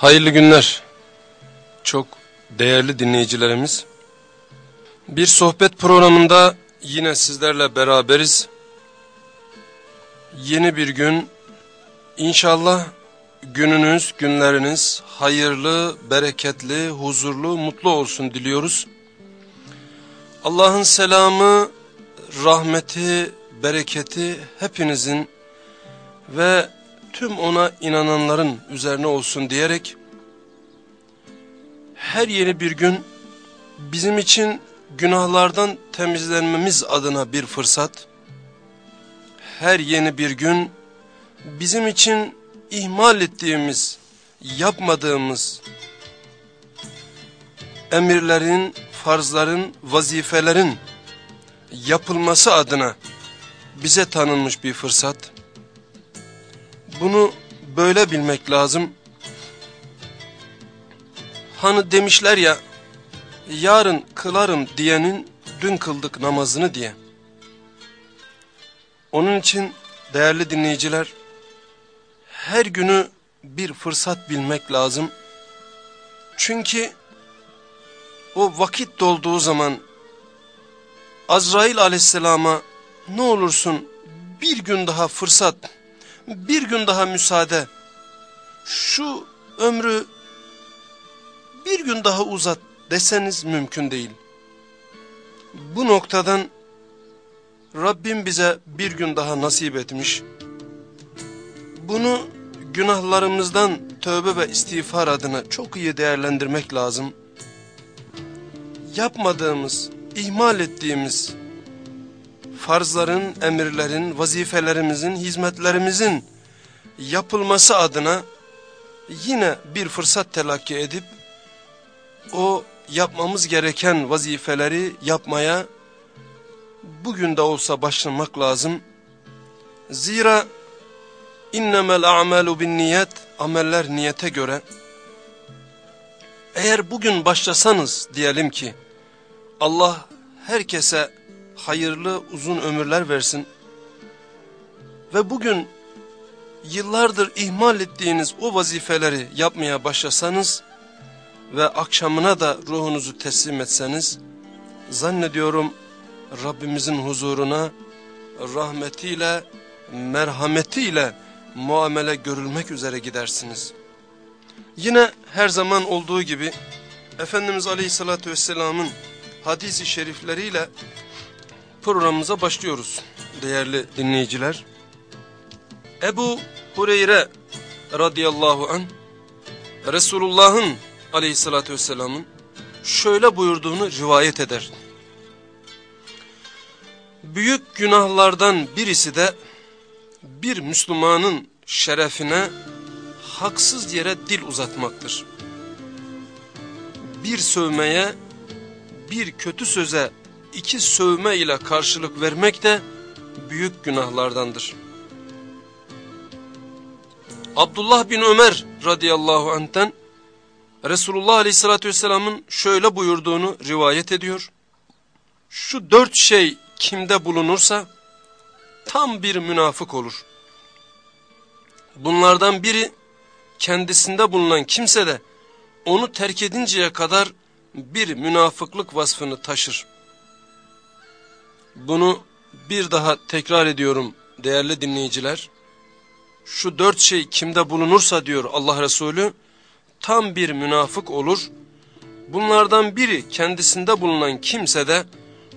Hayırlı günler. Çok değerli dinleyicilerimiz. Bir sohbet programında yine sizlerle beraberiz. Yeni bir gün. İnşallah gününüz, günleriniz hayırlı, bereketli, huzurlu, mutlu olsun diliyoruz. Allah'ın selamı, rahmeti, bereketi hepinizin ve tüm ona inananların üzerine olsun diyerek her yeni bir gün bizim için günahlardan temizlenmemiz adına bir fırsat, her yeni bir gün bizim için ihmal ettiğimiz, yapmadığımız emirlerin, farzların, vazifelerin yapılması adına bize tanınmış bir fırsat. Bunu böyle bilmek lazım. Hani demişler ya, yarın kılarım diyenin dün kıldık namazını diye. Onun için değerli dinleyiciler, her günü bir fırsat bilmek lazım. Çünkü o vakit dolduğu zaman Azrail aleyhisselama ne olursun bir gün daha fırsat, bir gün daha müsaade, şu ömrü bir gün daha uzat deseniz mümkün değil. Bu noktadan Rabbim bize bir gün daha nasip etmiş. Bunu günahlarımızdan tövbe ve istiğfar adına çok iyi değerlendirmek lazım. Yapmadığımız, ihmal ettiğimiz farzların, emirlerin, vazifelerimizin, hizmetlerimizin yapılması adına yine bir fırsat telakki edip o yapmamız gereken vazifeleri yapmaya bugün de olsa başlamak lazım. Zira innemel a'malu bin niyet ameller niyete göre eğer bugün başlasanız diyelim ki Allah herkese hayırlı uzun ömürler versin ve bugün yıllardır ihmal ettiğiniz o vazifeleri yapmaya başlasanız ve akşamına da ruhunuzu teslim etseniz zannediyorum Rabbimizin huzuruna rahmetiyle, merhametiyle muamele görülmek üzere gidersiniz. Yine her zaman olduğu gibi Efendimiz Aleyhisselatü Vesselam'ın hadisi şerifleriyle programımıza başlıyoruz değerli dinleyiciler. Ebu Hureyre radıyallahu an Resulullah'ın aleyhissalatü vesselamın şöyle buyurduğunu rivayet eder. Büyük günahlardan birisi de bir Müslümanın şerefine haksız yere dil uzatmaktır. Bir sövmeye, bir kötü söze iki sövme ile karşılık vermek de büyük günahlardandır. Abdullah bin Ömer radıyallahu anh'ten Resulullah aleyhissalatü vesselamın şöyle buyurduğunu rivayet ediyor. Şu dört şey kimde bulunursa tam bir münafık olur. Bunlardan biri kendisinde bulunan kimse de onu terk edinceye kadar bir münafıklık vasfını taşır. Bunu bir daha tekrar ediyorum değerli dinleyiciler. Şu dört şey kimde bulunursa diyor Allah Resulü tam bir münafık olur. Bunlardan biri kendisinde bulunan kimse de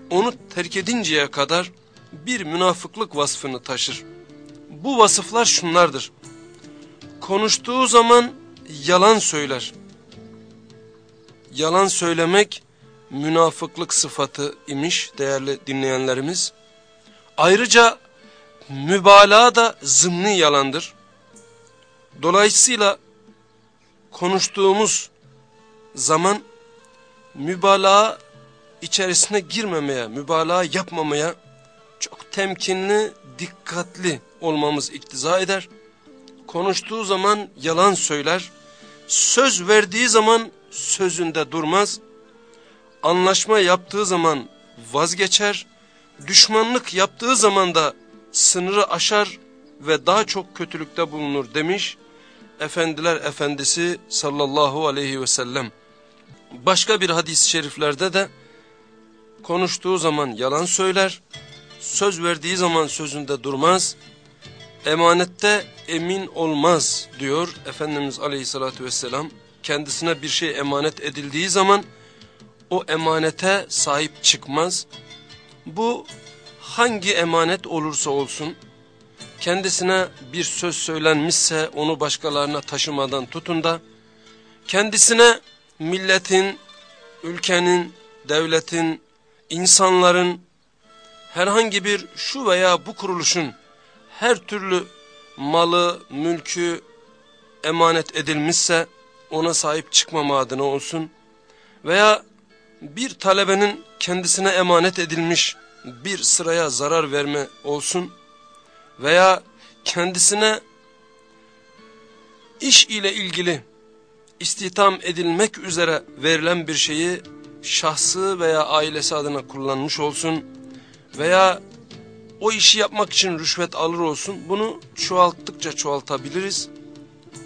onu terk edinceye kadar bir münafıklık vasfını taşır. Bu vasıflar şunlardır. Konuştuğu zaman yalan söyler. Yalan söylemek münafıklık sıfatı imiş değerli dinleyenlerimiz. Ayrıca mübalağa da zımni yalandır. Dolayısıyla konuştuğumuz zaman mübalağa içerisine girmemeye, mübalağa yapmamaya çok temkinli, dikkatli olmamız iktiza eder. Konuştuğu zaman yalan söyler, söz verdiği zaman sözünde durmaz, anlaşma yaptığı zaman vazgeçer, düşmanlık yaptığı zaman da sınırı aşar ve daha çok kötülükte bulunur demiş efendiler efendisi sallallahu aleyhi ve sellem. Başka bir hadis-i şeriflerde de konuştuğu zaman yalan söyler, söz verdiği zaman sözünde durmaz, emanette emin olmaz diyor Efendimiz aleyhissalatü vesselam. Kendisine bir şey emanet edildiği zaman o emanete sahip çıkmaz. Bu hangi emanet olursa olsun, kendisine bir söz söylenmişse onu başkalarına taşımadan tutun da, kendisine milletin, ülkenin, devletin, insanların, herhangi bir şu veya bu kuruluşun her türlü malı, mülkü emanet edilmişse ona sahip çıkmama adına olsun veya bir talebenin kendisine emanet edilmiş bir sıraya zarar verme olsun veya kendisine iş ile ilgili istihdam edilmek üzere verilen bir şeyi şahsı veya ailesi adına kullanmış olsun veya o işi yapmak için rüşvet alır olsun bunu çoğalttıkça çoğaltabiliriz.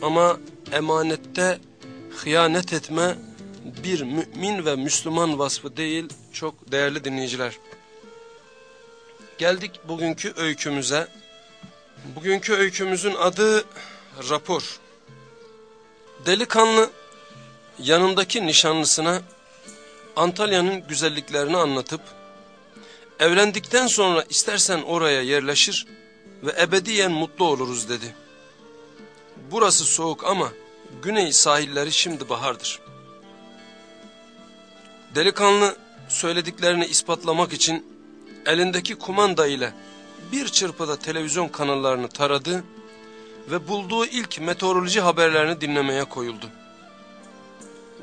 Ama emanette hıyanet etme bir mümin ve Müslüman vasfı değil çok değerli dinleyiciler. Geldik bugünkü öykümüze. Bugünkü öykümüzün adı rapor. Delikanlı yanındaki nişanlısına Antalya'nın güzelliklerini anlatıp evlendikten sonra istersen oraya yerleşir ve ebediyen mutlu oluruz dedi. Burası soğuk ama güney sahilleri şimdi bahardır. Delikanlı söylediklerini ispatlamak için elindeki kumanda ile bir çırpıda televizyon kanallarını taradı ve bulduğu ilk meteoroloji haberlerini dinlemeye koyuldu.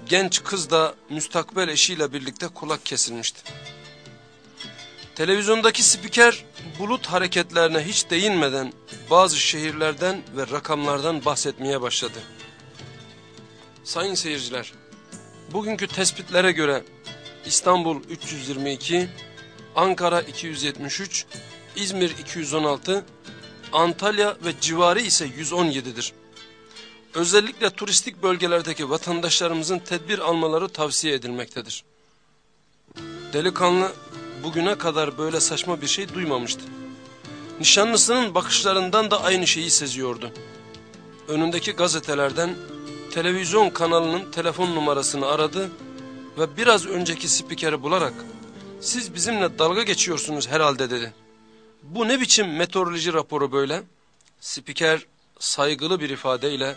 Genç kız da müstakbel eşiyle birlikte kulak kesilmişti. Televizyondaki spiker bulut hareketlerine hiç değinmeden bazı şehirlerden ve rakamlardan bahsetmeye başladı. Sayın seyirciler, bugünkü tespitlere göre İstanbul 322, Ankara 273, İzmir 216, Antalya ve civarı ise 117'dir. Özellikle turistik bölgelerdeki vatandaşlarımızın tedbir almaları tavsiye edilmektedir. Delikanlı bugüne kadar böyle saçma bir şey duymamıştı. Nişanlısının bakışlarından da aynı şeyi seziyordu. Önündeki gazetelerden televizyon kanalının telefon numarasını aradı ve biraz önceki spikeri bularak siz bizimle dalga geçiyorsunuz herhalde dedi. Bu ne biçim meteoroloji raporu böyle? Spiker saygılı bir ifadeyle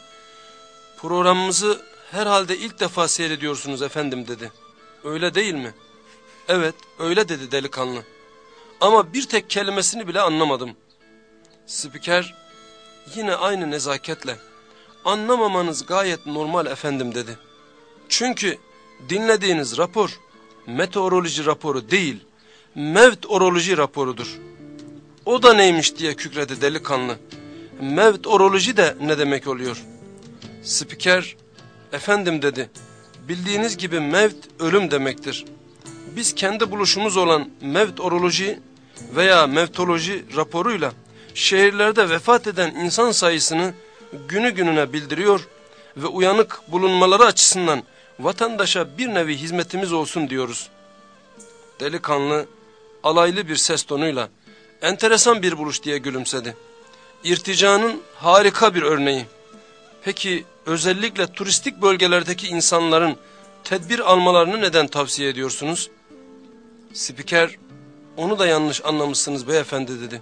programımızı herhalde ilk defa seyrediyorsunuz efendim dedi. Öyle değil mi? Evet öyle dedi delikanlı. Ama bir tek kelimesini bile anlamadım. Spiker yine aynı nezaketle anlamamanız gayet normal efendim dedi. Çünkü dinlediğiniz rapor meteoroloji raporu değil, mevtoroloji raporudur. O da neymiş diye kükredi delikanlı. Mevtoroloji de ne demek oluyor? Spiker, efendim dedi, bildiğiniz gibi mevt ölüm demektir. Biz kendi buluşumuz olan mevtoroloji veya mevtoloji raporuyla şehirlerde vefat eden insan sayısını günü gününe bildiriyor ve uyanık bulunmaları açısından vatandaşa bir nevi hizmetimiz olsun diyoruz. Delikanlı alaylı bir ses tonuyla enteresan bir buluş diye gülümsedi. İrticanın harika bir örneği. Peki özellikle turistik bölgelerdeki insanların tedbir almalarını neden tavsiye ediyorsunuz? Spiker onu da yanlış anlamışsınız beyefendi dedi.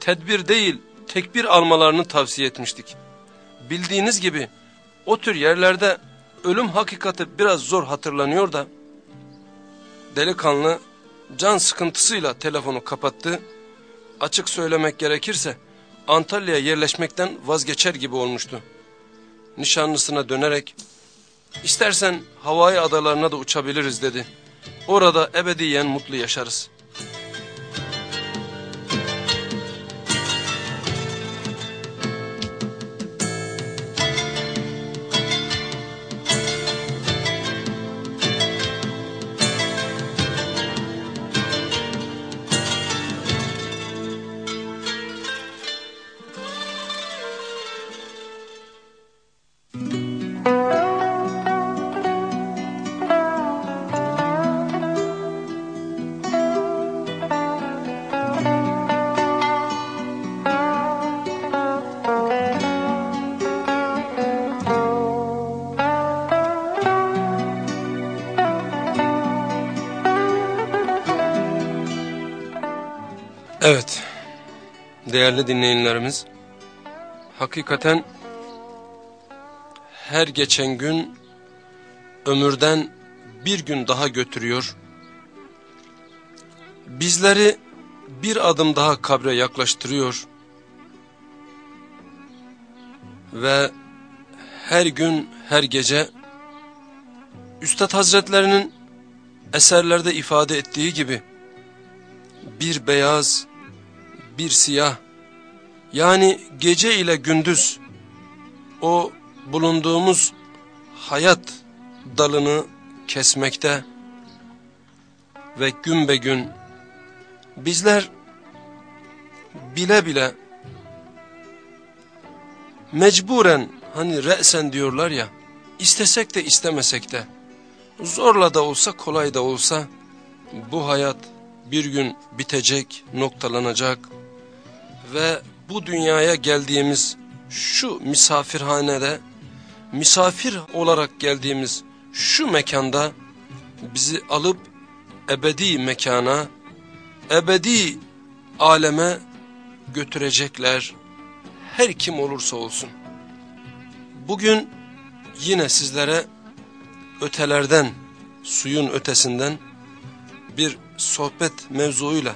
Tedbir değil tekbir almalarını tavsiye etmiştik. Bildiğiniz gibi o tür yerlerde ölüm hakikati biraz zor hatırlanıyor da delikanlı can sıkıntısıyla telefonu kapattı. Açık söylemek gerekirse Antalya'ya yerleşmekten vazgeçer gibi olmuştu. Nişanlısına dönerek istersen havai adalarına da uçabiliriz dedi. Orada ebediyen mutlu yaşarız.'' Değerli dinleyenlerimiz, hakikaten her geçen gün ömürden bir gün daha götürüyor. Bizleri bir adım daha kabre yaklaştırıyor. Ve her gün, her gece Üstad Hazretlerinin eserlerde ifade ettiği gibi bir beyaz, bir siyah yani gece ile gündüz o bulunduğumuz hayat dalını kesmekte ve gün be gün bizler bile bile mecburen hani re'sen diyorlar ya istesek de istemesek de zorla da olsa kolay da olsa bu hayat bir gün bitecek, noktalanacak ve bu dünyaya geldiğimiz şu misafirhanede, misafir olarak geldiğimiz şu mekanda bizi alıp ebedi mekana, ebedi aleme götürecekler her kim olursa olsun. Bugün yine sizlere ötelerden, suyun ötesinden bir sohbet mevzuuyla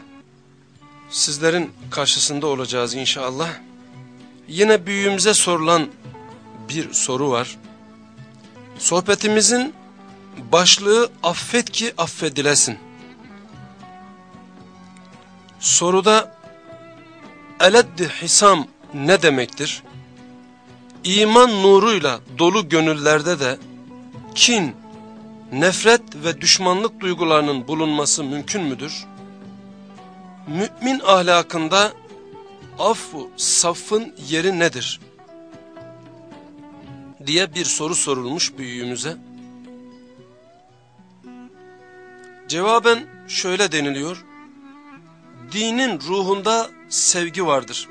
sizlerin karşısında olacağız inşallah. Yine büyüğümüze sorulan bir soru var. Sohbetimizin başlığı affet ki affedilesin. Soruda eleddi hisam ne demektir? İman nuruyla dolu gönüllerde de kin, nefret ve düşmanlık duygularının bulunması mümkün müdür? Mümin ahlakında affu safın yeri nedir? diye bir soru sorulmuş büyüğümüze. Cevaben şöyle deniliyor. Dinin ruhunda sevgi vardır.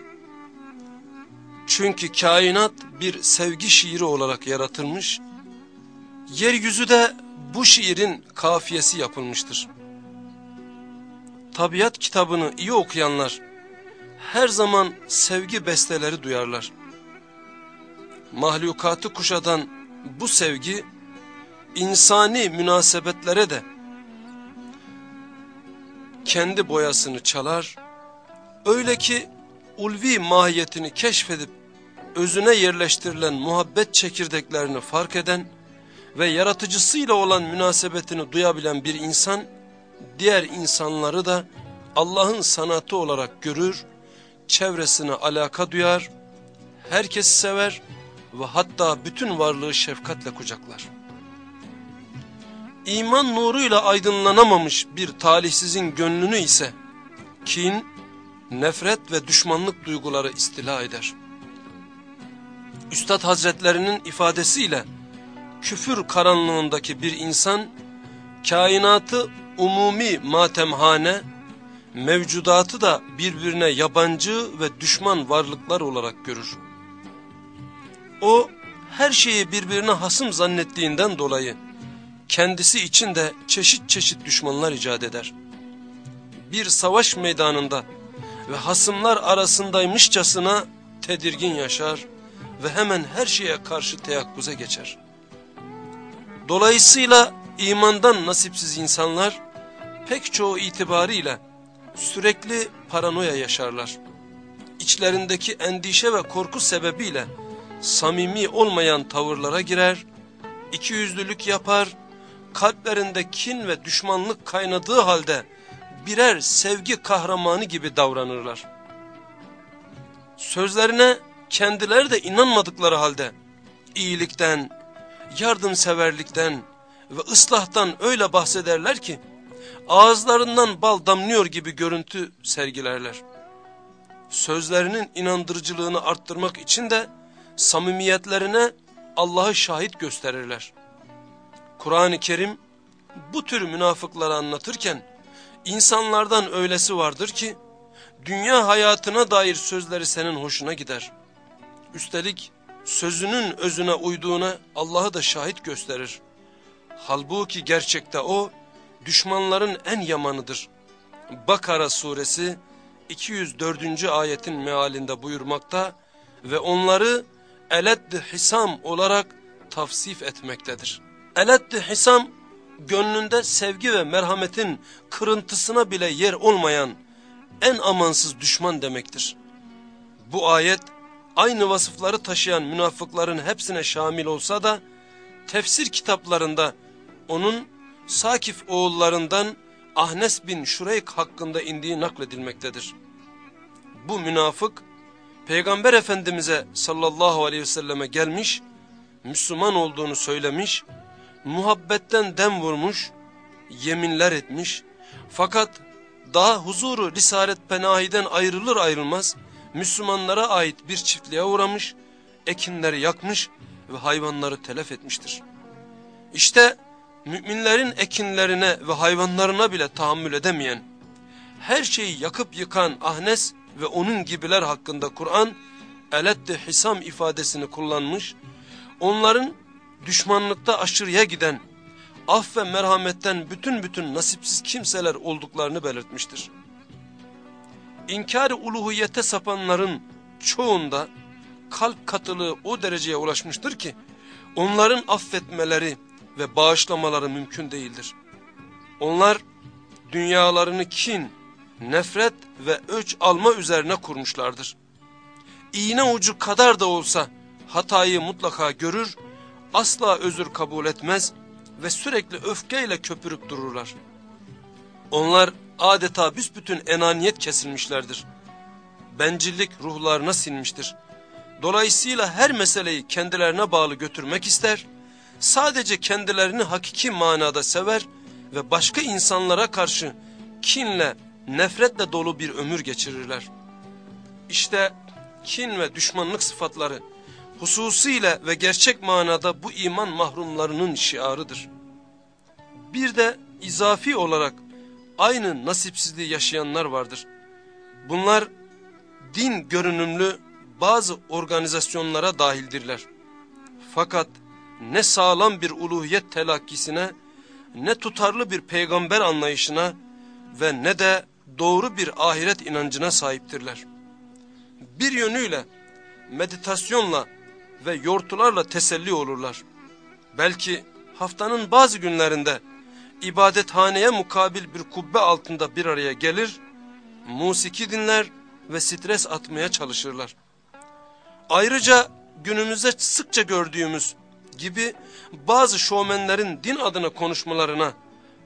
Çünkü kainat bir sevgi şiiri olarak yaratılmış. Yeryüzü de bu şiirin kafiyesi yapılmıştır. Tabiat kitabını iyi okuyanlar her zaman sevgi besteleri duyarlar. Mahlukatı kuşadan bu sevgi insani münasebetlere de kendi boyasını çalar. Öyle ki ulvi mahiyetini keşfedip özüne yerleştirilen muhabbet çekirdeklerini fark eden ve yaratıcısıyla olan münasebetini duyabilen bir insan, diğer insanları da Allah'ın sanatı olarak görür, çevresine alaka duyar, herkesi sever ve hatta bütün varlığı şefkatle kucaklar. İman nuruyla aydınlanamamış bir talihsizin gönlünü ise kin, nefret ve düşmanlık duyguları istila eder. Üstad Hazretlerinin ifadesiyle küfür karanlığındaki bir insan kainatı umumi matemhane, mevcudatı da birbirine yabancı ve düşman varlıklar olarak görür. O her şeyi birbirine hasım zannettiğinden dolayı kendisi için de çeşit çeşit düşmanlar icat eder. Bir savaş meydanında ve hasımlar arasındaymışçasına tedirgin yaşar ve hemen her şeye karşı teyakkuze geçer. Dolayısıyla imandan nasipsiz insanlar pek çoğu itibarıyla sürekli paranoya yaşarlar. İçlerindeki endişe ve korku sebebiyle samimi olmayan tavırlara girer, ikiyüzlülük yapar, kalplerinde kin ve düşmanlık kaynadığı halde birer sevgi kahramanı gibi davranırlar. Sözlerine kendileri de inanmadıkları halde iyilikten, yardımseverlikten ve ıslahtan öyle bahsederler ki ağızlarından bal damlıyor gibi görüntü sergilerler. Sözlerinin inandırıcılığını arttırmak için de samimiyetlerine Allah'ı şahit gösterirler. Kur'an-ı Kerim bu tür münafıkları anlatırken insanlardan öylesi vardır ki dünya hayatına dair sözleri senin hoşuna gider. Üstelik sözünün özüne uyduğuna Allah'ı da şahit gösterir. Halbuki gerçekte o düşmanların en yamanıdır. Bakara suresi 204. ayetin mealinde buyurmakta ve onları eleddi hisam olarak tavsif etmektedir. Eleddi hisam gönlünde sevgi ve merhametin kırıntısına bile yer olmayan en amansız düşman demektir. Bu ayet aynı vasıfları taşıyan münafıkların hepsine şamil olsa da tefsir kitaplarında onun Sakif oğullarından Ahnes bin Şureyk hakkında indiği nakledilmektedir. Bu münafık Peygamber Efendimiz'e sallallahu aleyhi ve selleme gelmiş, Müslüman olduğunu söylemiş, muhabbetten dem vurmuş, yeminler etmiş fakat daha huzuru Risalet Penahi'den ayrılır ayrılmaz Müslümanlara ait bir çiftliğe uğramış, ekinleri yakmış ve hayvanları telef etmiştir. İşte müminlerin ekinlerine ve hayvanlarına bile tahammül edemeyen, her şeyi yakıp yıkan Ahnes ve onun gibiler hakkında Kur'an, elette hisam ifadesini kullanmış, onların düşmanlıkta aşırıya giden, af ve merhametten bütün bütün nasipsiz kimseler olduklarını belirtmiştir. İnkar-ı uluhiyete sapanların çoğunda kalp katılığı o dereceye ulaşmıştır ki, onların affetmeleri ve bağışlamaları mümkün değildir. Onlar dünyalarını kin, nefret ve öç alma üzerine kurmuşlardır. İğne ucu kadar da olsa hatayı mutlaka görür, asla özür kabul etmez ve sürekli öfkeyle köpürüp dururlar. Onlar adeta büsbütün enaniyet kesilmişlerdir. Bencillik ruhlarına sinmiştir. Dolayısıyla her meseleyi kendilerine bağlı götürmek ister, sadece kendilerini hakiki manada sever ve başka insanlara karşı kinle, nefretle dolu bir ömür geçirirler. İşte kin ve düşmanlık sıfatları hususiyle ve gerçek manada bu iman mahrumlarının şiarıdır. Bir de izafi olarak aynı nasipsizliği yaşayanlar vardır. Bunlar din görünümlü bazı organizasyonlara dahildirler. Fakat ne sağlam bir uluhiyet telakkisine, ne tutarlı bir peygamber anlayışına ve ne de doğru bir ahiret inancına sahiptirler. Bir yönüyle meditasyonla ve yortularla teselli olurlar. Belki haftanın bazı günlerinde ibadethaneye mukabil bir kubbe altında bir araya gelir, musiki dinler ve stres atmaya çalışırlar. Ayrıca günümüzde sıkça gördüğümüz gibi bazı şovmenlerin din adına konuşmalarına,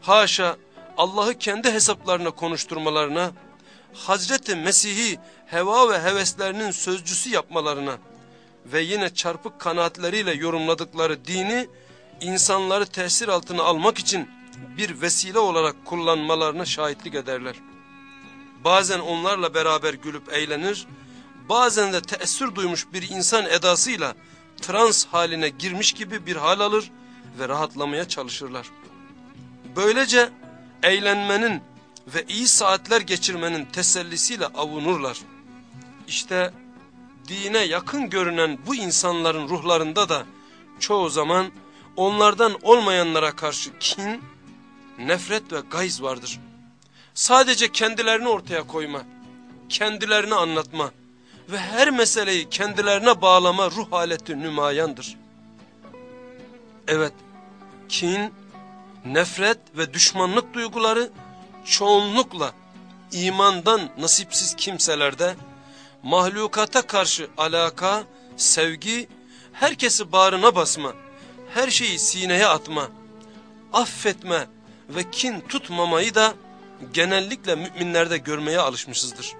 haşa Allah'ı kendi hesaplarına konuşturmalarına, Hazreti Mesih'i heva ve heveslerinin sözcüsü yapmalarına ve yine çarpık kanaatleriyle yorumladıkları dini insanları tesir altına almak için bir vesile olarak kullanmalarına şahitlik ederler. Bazen onlarla beraber gülüp eğlenir, bazen de teessür duymuş bir insan edasıyla trans haline girmiş gibi bir hal alır ve rahatlamaya çalışırlar. Böylece eğlenmenin ve iyi saatler geçirmenin tesellisiyle avunurlar. İşte dine yakın görünen bu insanların ruhlarında da çoğu zaman onlardan olmayanlara karşı kin, nefret ve gayz vardır. Sadece kendilerini ortaya koyma, kendilerini anlatma ve her meseleyi kendilerine bağlama ruh haleti nümayandır. Evet, kin, nefret ve düşmanlık duyguları çoğunlukla imandan nasipsiz kimselerde mahlukata karşı alaka, sevgi, herkesi bağrına basma, her şeyi sineye atma, affetme ve kin tutmamayı da genellikle müminlerde görmeye alışmışızdır.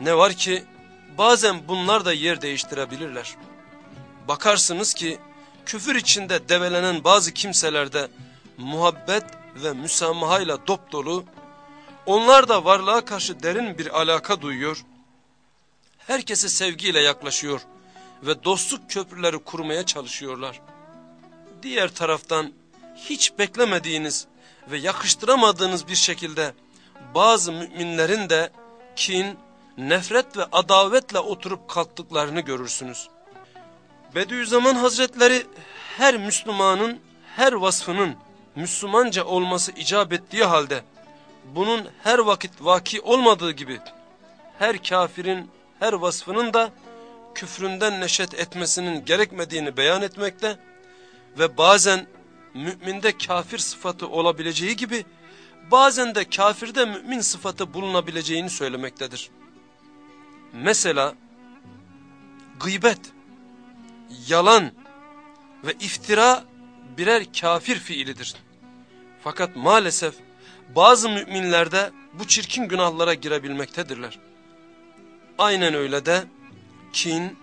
Ne var ki bazen bunlar da yer değiştirebilirler. Bakarsınız ki küfür içinde develenen bazı kimselerde muhabbet ve müsamahayla dop dolu, onlar da varlığa karşı derin bir alaka duyuyor, herkese sevgiyle yaklaşıyor ve dostluk köprüleri kurmaya çalışıyorlar. Diğer taraftan hiç beklemediğiniz ve yakıştıramadığınız bir şekilde bazı müminlerin de kin, nefret ve adavetle oturup kalktıklarını görürsünüz. Bediüzzaman Hazretleri her Müslümanın her vasfının Müslümanca olması icap ettiği halde bunun her vakit vaki olmadığı gibi her kafirin her vasfının da küfründen neşet etmesinin gerekmediğini beyan etmekte ve bazen müminde kafir sıfatı olabileceği gibi bazen de kafirde mümin sıfatı bulunabileceğini söylemektedir. Mesela gıybet, yalan ve iftira birer kafir fiilidir. Fakat maalesef bazı müminlerde bu çirkin günahlara girebilmektedirler. Aynen öyle de kin,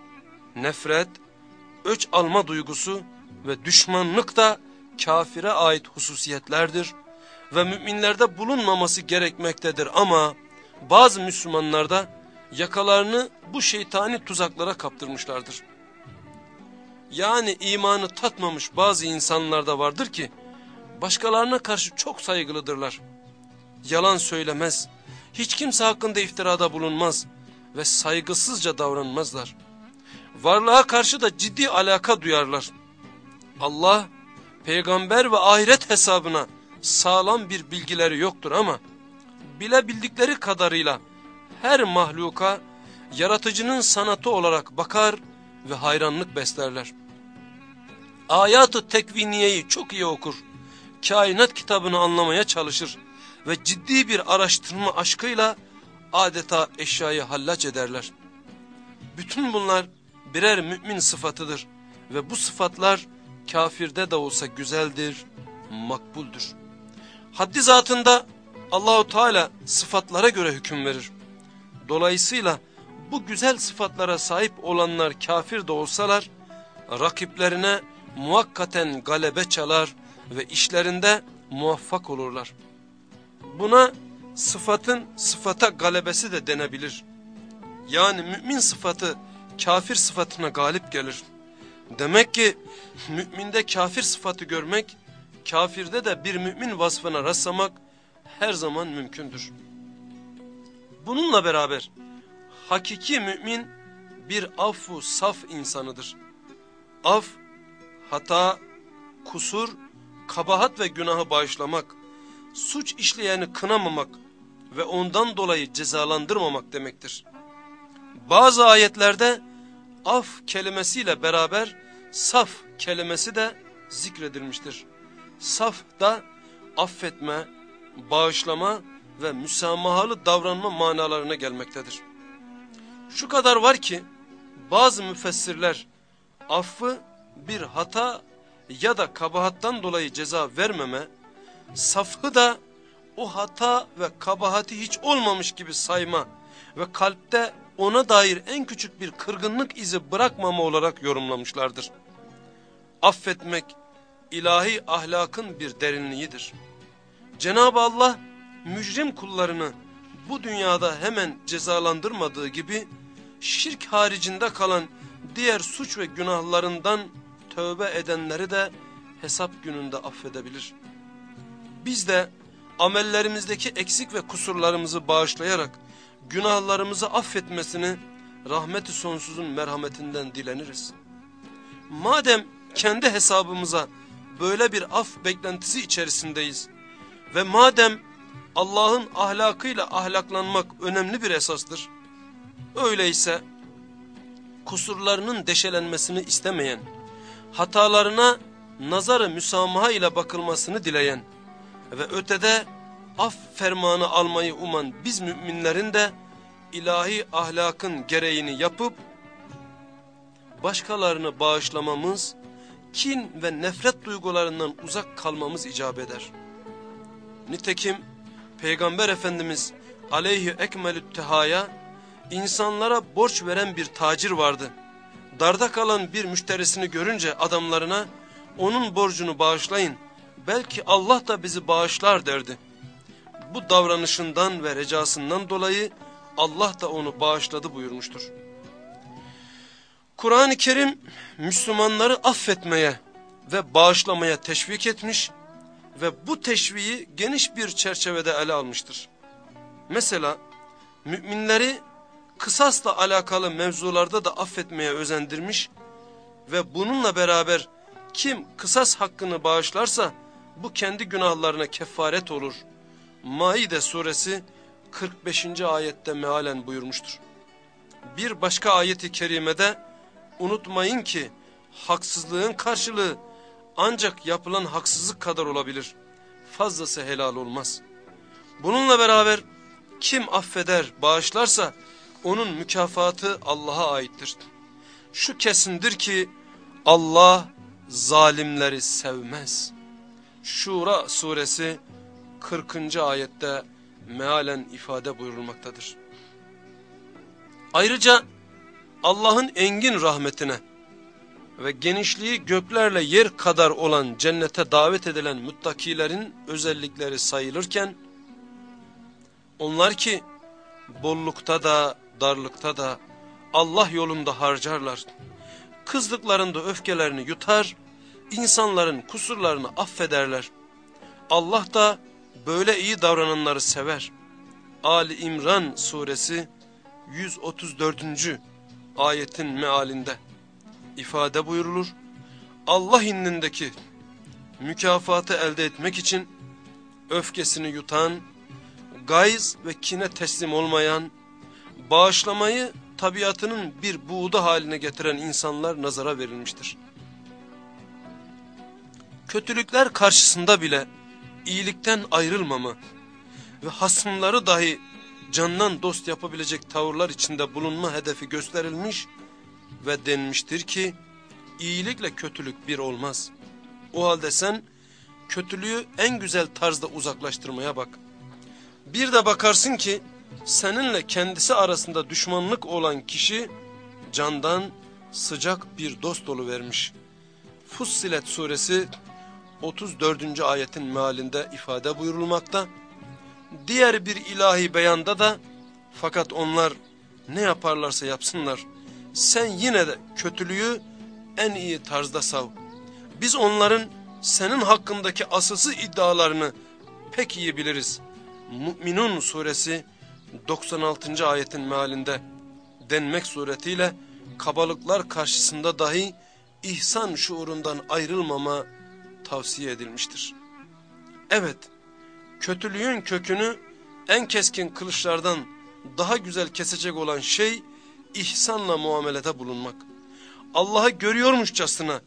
nefret, öç alma duygusu ve düşmanlık da kafire ait hususiyetlerdir ve müminlerde bulunmaması gerekmektedir ama bazı Müslümanlarda yakalarını bu şeytani tuzaklara kaptırmışlardır. Yani imanı tatmamış bazı insanlarda vardır ki başkalarına karşı çok saygılıdırlar. Yalan söylemez, hiç kimse hakkında iftirada bulunmaz ve saygısızca davranmazlar. Varlığa karşı da ciddi alaka duyarlar. Allah, peygamber ve ahiret hesabına sağlam bir bilgileri yoktur ama bilebildikleri kadarıyla her mahluka yaratıcının sanatı olarak bakar ve hayranlık beslerler. Ayat-ı tekviniyeyi çok iyi okur, kainat kitabını anlamaya çalışır ve ciddi bir araştırma aşkıyla adeta eşyayı hallaç ederler. Bütün bunlar birer mümin sıfatıdır ve bu sıfatlar kafirde de olsa güzeldir, makbuldür. Haddi zatında Allahu Teala sıfatlara göre hüküm verir. Dolayısıyla bu güzel sıfatlara sahip olanlar kafir de olsalar rakiplerine muhakkaten galebe çalar ve işlerinde muvaffak olurlar. Buna sıfatın sıfata galebesi de denebilir. Yani mümin sıfatı kafir sıfatına galip gelir. Demek ki müminde kafir sıfatı görmek, kafirde de bir mümin vasfına rastlamak her zaman mümkündür. Bununla beraber hakiki mümin bir affu saf insanıdır. Af, hata, kusur, kabahat ve günahı bağışlamak, suç işleyeni kınamamak ve ondan dolayı cezalandırmamak demektir. Bazı ayetlerde af kelimesiyle beraber saf kelimesi de zikredilmiştir. Saf da affetme, bağışlama ve müsamahalı davranma manalarına gelmektedir. Şu kadar var ki bazı müfessirler affı bir hata ya da kabahattan dolayı ceza vermeme, safı da o hata ve kabahati hiç olmamış gibi sayma ve kalpte ona dair en küçük bir kırgınlık izi bırakmama olarak yorumlamışlardır. Affetmek ilahi ahlakın bir derinliğidir. Cenab-ı Allah mücrim kullarını bu dünyada hemen cezalandırmadığı gibi şirk haricinde kalan diğer suç ve günahlarından tövbe edenleri de hesap gününde affedebilir. Biz de amellerimizdeki eksik ve kusurlarımızı bağışlayarak günahlarımızı affetmesini rahmeti sonsuzun merhametinden dileniriz. Madem kendi hesabımıza böyle bir af beklentisi içerisindeyiz ve madem Allah'ın ahlakıyla ahlaklanmak önemli bir esastır, öyleyse kusurlarının deşelenmesini istemeyen, hatalarına nazarı müsamaha ile bakılmasını dileyen ve ötede af fermanı almayı uman biz müminlerin de ilahi ahlakın gereğini yapıp başkalarını bağışlamamız, kin ve nefret duygularından uzak kalmamız icap eder. Nitekim Peygamber Efendimiz aleyhi ekmelü tehaya insanlara borç veren bir tacir vardı. Darda kalan bir müşterisini görünce adamlarına onun borcunu bağışlayın belki Allah da bizi bağışlar derdi. Bu davranışından ve recasından dolayı Allah da onu bağışladı buyurmuştur. Kur'an-ı Kerim Müslümanları affetmeye ve bağışlamaya teşvik etmiş ve bu teşviği geniş bir çerçevede ele almıştır. Mesela müminleri kısasla alakalı mevzularda da affetmeye özendirmiş ve bununla beraber kim kısas hakkını bağışlarsa bu kendi günahlarına kefaret olur. Maide suresi 45. ayette mealen buyurmuştur. Bir başka ayeti kerimede unutmayın ki haksızlığın karşılığı ancak yapılan haksızlık kadar olabilir. Fazlası helal olmaz. Bununla beraber kim affeder, bağışlarsa onun mükafatı Allah'a aittir. Şu kesindir ki Allah zalimleri sevmez. Şura suresi 40. ayette mealen ifade buyurulmaktadır. Ayrıca Allah'ın engin rahmetine ve genişliği göklerle yer kadar olan cennete davet edilen muttakilerin özellikleri sayılırken, onlar ki bollukta da darlıkta da Allah yolunda harcarlar, kızdıklarında öfkelerini yutar, insanların kusurlarını affederler. Allah da böyle iyi davrananları sever. Ali İmran suresi 134. ayetin mealinde ifade buyurulur. Allah indindeki mükafatı elde etmek için öfkesini yutan, gayz ve kine teslim olmayan, bağışlamayı tabiatının bir buğda haline getiren insanlar nazara verilmiştir. Kötülükler karşısında bile iyilikten ayrılmama ve hasımları dahi candan dost yapabilecek tavırlar içinde bulunma hedefi gösterilmiş ve denmiştir ki iyilikle kötülük bir olmaz. O halde sen kötülüğü en güzel tarzda uzaklaştırmaya bak. Bir de bakarsın ki seninle kendisi arasında düşmanlık olan kişi candan sıcak bir dost vermiş. Fussilet suresi 34. ayetin mealinde ifade buyurulmakta. Diğer bir ilahi beyanda da fakat onlar ne yaparlarsa yapsınlar sen yine de kötülüğü en iyi tarzda sav. Biz onların senin hakkındaki asılsız iddialarını pek iyi biliriz. Mü'minun suresi 96. ayetin mealinde denmek suretiyle kabalıklar karşısında dahi ihsan şuurundan ayrılmama tavsiye edilmiştir. Evet, kötülüğün kökünü en keskin kılıçlardan daha güzel kesecek olan şey ihsanla muamelede bulunmak. Allah'ı görüyormuşçasına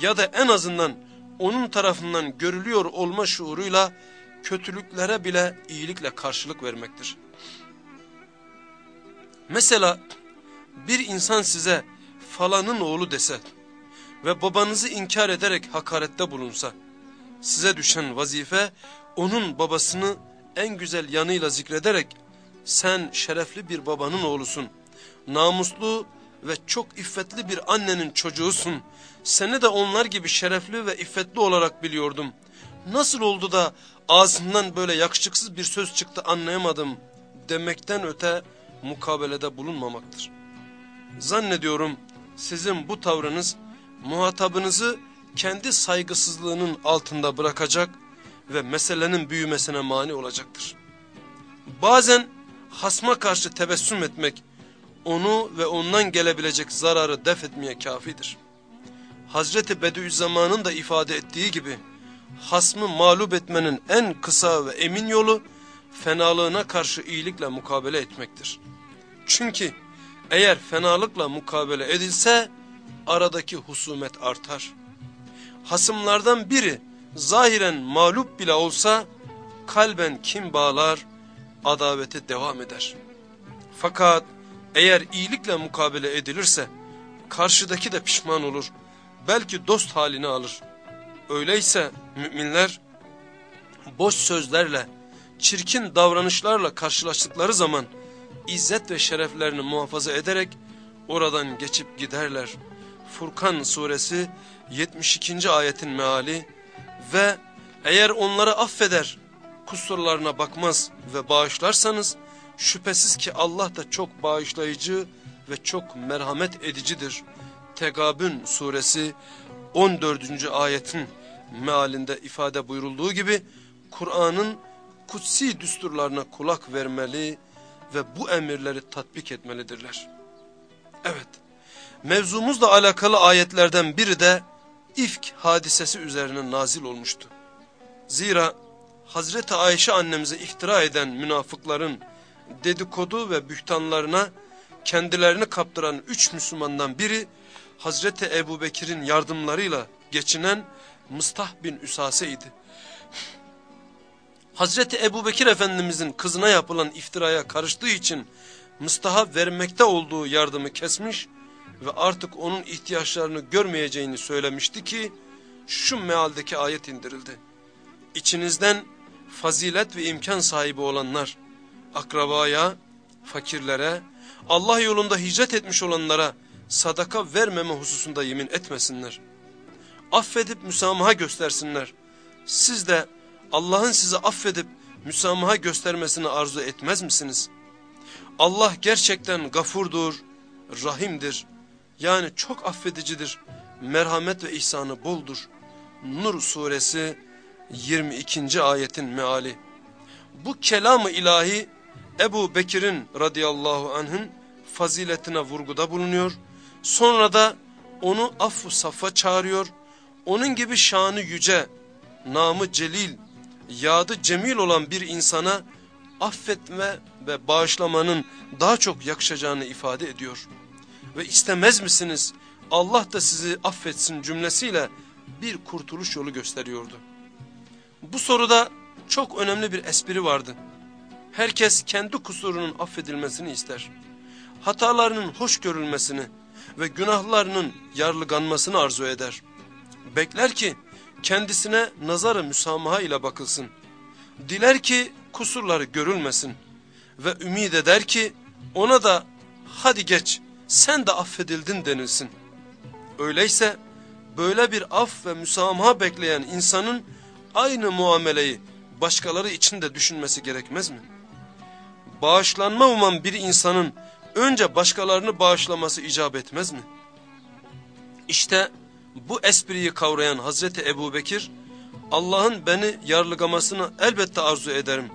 ya da en azından onun tarafından görülüyor olma şuuruyla kötülüklere bile iyilikle karşılık vermektir. Mesela bir insan size falanın oğlu dese ve babanızı inkar ederek hakarette bulunsa, size düşen vazife onun babasını en güzel yanıyla zikrederek sen şerefli bir babanın oğlusun, namuslu ve çok iffetli bir annenin çocuğusun, seni de onlar gibi şerefli ve iffetli olarak biliyordum. Nasıl oldu da ağzından böyle yakışıksız bir söz çıktı anlayamadım demekten öte mukabelede bulunmamaktır. Zannediyorum sizin bu tavrınız muhatabınızı kendi saygısızlığının altında bırakacak ve meselenin büyümesine mani olacaktır. Bazen hasma karşı tebessüm etmek, onu ve ondan gelebilecek zararı def etmeye kafidir. Hazreti Bediüzzaman'ın da ifade ettiği gibi, hasmı mağlup etmenin en kısa ve emin yolu, fenalığına karşı iyilikle mukabele etmektir. Çünkü eğer fenalıkla mukabele edilse, aradaki husumet artar. Hasımlardan biri zahiren mağlup bile olsa kalben kim bağlar, adavete devam eder. Fakat eğer iyilikle mukabele edilirse karşıdaki de pişman olur, belki dost halini alır. Öyleyse müminler boş sözlerle, çirkin davranışlarla karşılaştıkları zaman izzet ve şereflerini muhafaza ederek oradan geçip giderler. Furkan suresi 72. ayetin meali ve eğer onları affeder, kusurlarına bakmaz ve bağışlarsanız şüphesiz ki Allah da çok bağışlayıcı ve çok merhamet edicidir. Tegabün suresi 14. ayetin mealinde ifade buyurulduğu gibi Kur'an'ın kutsi düsturlarına kulak vermeli ve bu emirleri tatbik etmelidirler. Evet, mevzumuzla alakalı ayetlerden biri de ifk hadisesi üzerine nazil olmuştu. Zira Hazreti Ayşe annemize iftira eden münafıkların dedikodu ve bühtanlarına kendilerini kaptıran üç Müslümandan biri Hazreti Ebu Bekir'in yardımlarıyla geçinen Mıstah bin Üsase idi. Hazreti Ebu Bekir Efendimizin kızına yapılan iftiraya karıştığı için Mıstah'a vermekte olduğu yardımı kesmiş ve artık onun ihtiyaçlarını görmeyeceğini söylemişti ki şu mealdeki ayet indirildi. İçinizden fazilet ve imkan sahibi olanlar akrabaya, fakirlere, Allah yolunda hicret etmiş olanlara sadaka vermeme hususunda yemin etmesinler. Affedip müsamaha göstersinler. Siz de Allah'ın size affedip müsamaha göstermesini arzu etmez misiniz? Allah gerçekten gafurdur, rahimdir. Yani çok affedicidir. Merhamet ve ihsanı boldur. Nur suresi 22. ayetin meali. Bu kelamı ilahi Ebu Bekir'in radıyallahu anh'ın faziletine vurguda bulunuyor. Sonra da onu affu safa çağırıyor. Onun gibi şanı yüce, namı celil, yadı cemil olan bir insana affetme ve bağışlamanın daha çok yakışacağını ifade ediyor. Ve istemez misiniz Allah da sizi affetsin cümlesiyle bir kurtuluş yolu gösteriyordu. Bu soruda çok önemli bir espri vardı. Herkes kendi kusurunun affedilmesini ister. Hatalarının hoş görülmesini ve günahlarının yarlıganmasını arzu eder. Bekler ki kendisine nazarı müsamaha ile bakılsın. Diler ki kusurları görülmesin ve ümit eder ki ona da hadi geç sen de affedildin denilsin. Öyleyse böyle bir af ve müsamaha bekleyen insanın aynı muameleyi başkaları için de düşünmesi gerekmez mi? Bağışlanma uman bir insanın önce başkalarını bağışlaması icap etmez mi? İşte bu espriyi kavrayan Hazreti Ebu Bekir, Allah'ın beni yarlıgamasını elbette arzu ederim.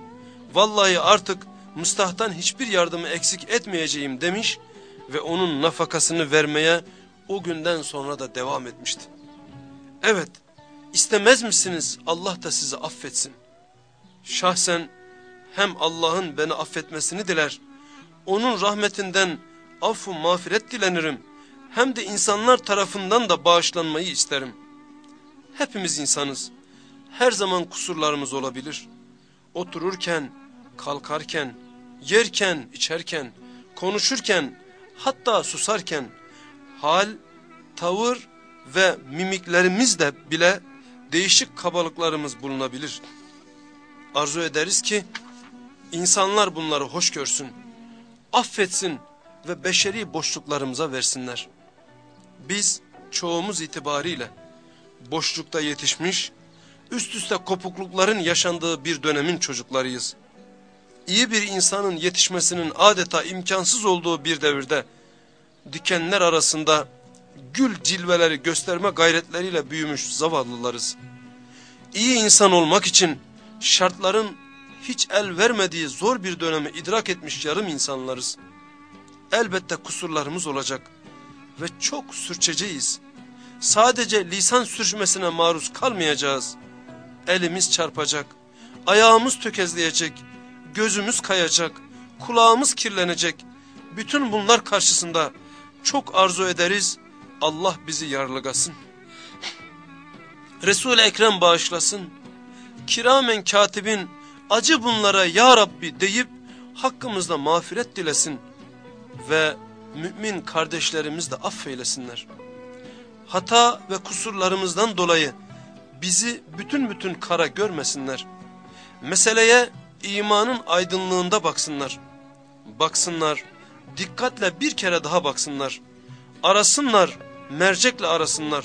Vallahi artık Mustah'tan hiçbir yardımı eksik etmeyeceğim demiş ve onun nafakasını vermeye o günden sonra da devam etmişti. Evet, istemez misiniz Allah da sizi affetsin? Şahsen hem Allah'ın beni affetmesini diler, onun rahmetinden affu mağfiret dilenirim, hem de insanlar tarafından da bağışlanmayı isterim. Hepimiz insanız, her zaman kusurlarımız olabilir. Otururken, kalkarken, yerken, içerken, konuşurken, hatta susarken, hal, tavır ve mimiklerimizde bile değişik kabalıklarımız bulunabilir. Arzu ederiz ki insanlar bunları hoş görsün, affetsin ve beşeri boşluklarımıza versinler. Biz çoğumuz itibariyle boşlukta yetişmiş, üst üste kopuklukların yaşandığı bir dönemin çocuklarıyız. İyi bir insanın yetişmesinin adeta imkansız olduğu bir devirde, dikenler arasında gül cilveleri gösterme gayretleriyle büyümüş zavallılarız. İyi insan olmak için şartların hiç el vermediği zor bir dönemi idrak etmiş yarım insanlarız. Elbette kusurlarımız olacak ve çok sürçeceğiz. Sadece lisan sürçmesine maruz kalmayacağız. Elimiz çarpacak, ayağımız tökezleyecek, gözümüz kayacak, kulağımız kirlenecek. Bütün bunlar karşısında çok arzu ederiz Allah bizi yarlıgasın. Resul-i Ekrem bağışlasın. Kiramen katibin acı bunlara ya Rabbi deyip hakkımızda mağfiret dilesin. Ve mümin kardeşlerimiz de affeylesinler. Hata ve kusurlarımızdan dolayı bizi bütün bütün kara görmesinler. Meseleye imanın aydınlığında baksınlar. Baksınlar, dikkatle bir kere daha baksınlar. Arasınlar, mercekle arasınlar.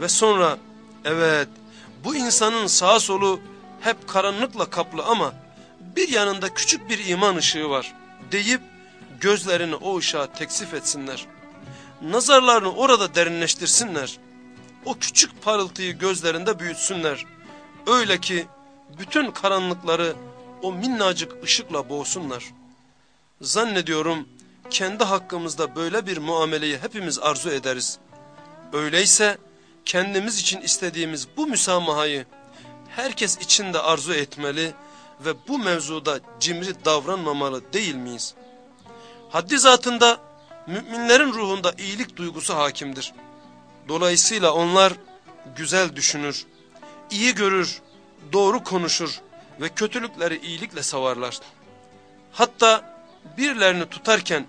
Ve sonra evet bu insanın sağ solu hep karanlıkla kaplı ama bir yanında küçük bir iman ışığı var deyip gözlerini o ışığa teksif etsinler. Nazarlarını orada derinleştirsinler. O küçük parıltıyı gözlerinde büyütsünler. Öyle ki bütün karanlıkları o minnacık ışıkla boğsunlar. Zannediyorum kendi hakkımızda böyle bir muameleyi hepimiz arzu ederiz. Öyleyse kendimiz için istediğimiz bu müsamahayı herkes için de arzu etmeli ve bu mevzuda cimri davranmamalı değil miyiz? Haddi zatında müminlerin ruhunda iyilik duygusu hakimdir. Dolayısıyla onlar güzel düşünür, iyi görür, doğru konuşur ve kötülükleri iyilikle savarlar. Hatta birilerini tutarken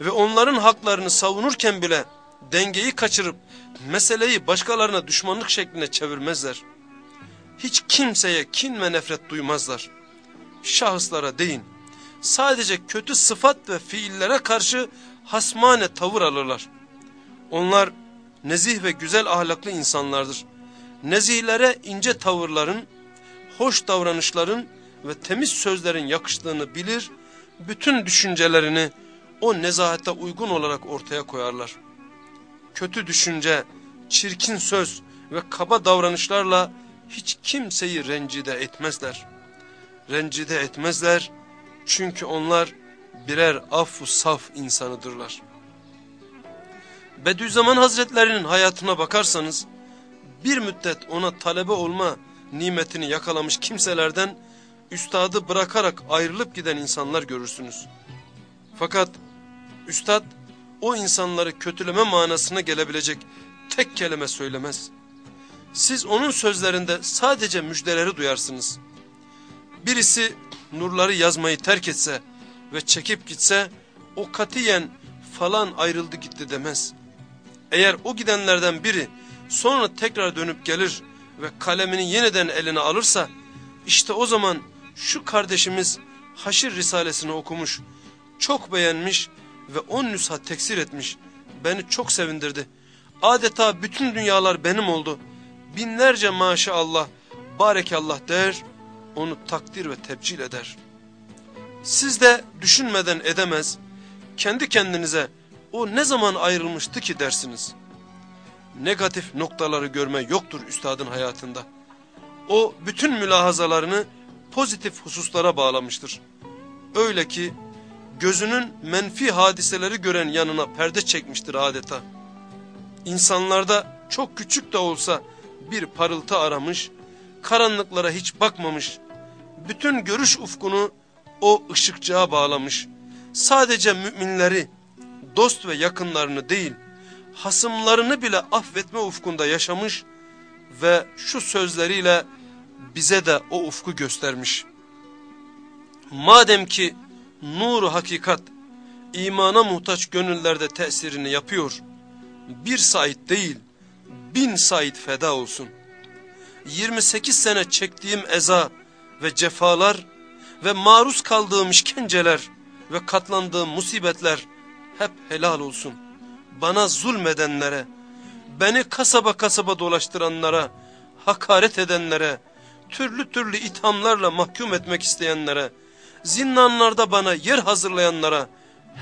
ve onların haklarını savunurken bile dengeyi kaçırıp meseleyi başkalarına düşmanlık şekline çevirmezler. Hiç kimseye kin ve nefret duymazlar. Şahıslara değil, sadece kötü sıfat ve fiillere karşı hasmane tavır alırlar. Onlar nezih ve güzel ahlaklı insanlardır. Nezihlere ince tavırların, hoş davranışların ve temiz sözlerin yakıştığını bilir, bütün düşüncelerini o nezahete uygun olarak ortaya koyarlar. Kötü düşünce, çirkin söz ve kaba davranışlarla hiç kimseyi rencide etmezler. Rencide etmezler çünkü onlar birer affu saf insanıdırlar. Bediüzzaman Hazretlerinin hayatına bakarsanız bir müddet ona talebe olma nimetini yakalamış kimselerden üstadı bırakarak ayrılıp giden insanlar görürsünüz. Fakat üstad o insanları kötüleme manasına gelebilecek tek kelime söylemez. Siz onun sözlerinde sadece müjdeleri duyarsınız. Birisi nurları yazmayı terk etse ve çekip gitse o katiyen falan ayrıldı gitti demez. Eğer o gidenlerden biri sonra tekrar dönüp gelir ve kalemini yeniden eline alırsa işte o zaman şu kardeşimiz Haşir Risalesini okumuş, çok beğenmiş ve on nüsha teksir etmiş. Beni çok sevindirdi. Adeta bütün dünyalar benim oldu. Binlerce maşallah, barekallah der, onu takdir ve tebcil eder. Siz de düşünmeden edemez, kendi kendinize o ne zaman ayrılmıştı ki dersiniz. Negatif noktaları görme yoktur üstadın hayatında. O bütün mülahazalarını pozitif hususlara bağlamıştır. Öyle ki gözünün menfi hadiseleri gören yanına perde çekmiştir adeta. İnsanlarda çok küçük de olsa bir parıltı aramış, karanlıklara hiç bakmamış, bütün görüş ufkunu o ışıkçığa bağlamış. Sadece müminleri, dost ve yakınlarını değil, hasımlarını bile affetme ufkunda yaşamış ve şu sözleriyle bize de o ufku göstermiş. Madem ki nur hakikat imana muhtaç gönüllerde tesirini yapıyor, bir Said değil, bin Said feda olsun. 28 sene çektiğim eza ve cefalar ve maruz kaldığım işkenceler ve katlandığım musibetler hep helal olsun. Bana zulmedenlere, beni kasaba kasaba dolaştıranlara, hakaret edenlere, türlü türlü ithamlarla mahkum etmek isteyenlere, zindanlarda bana yer hazırlayanlara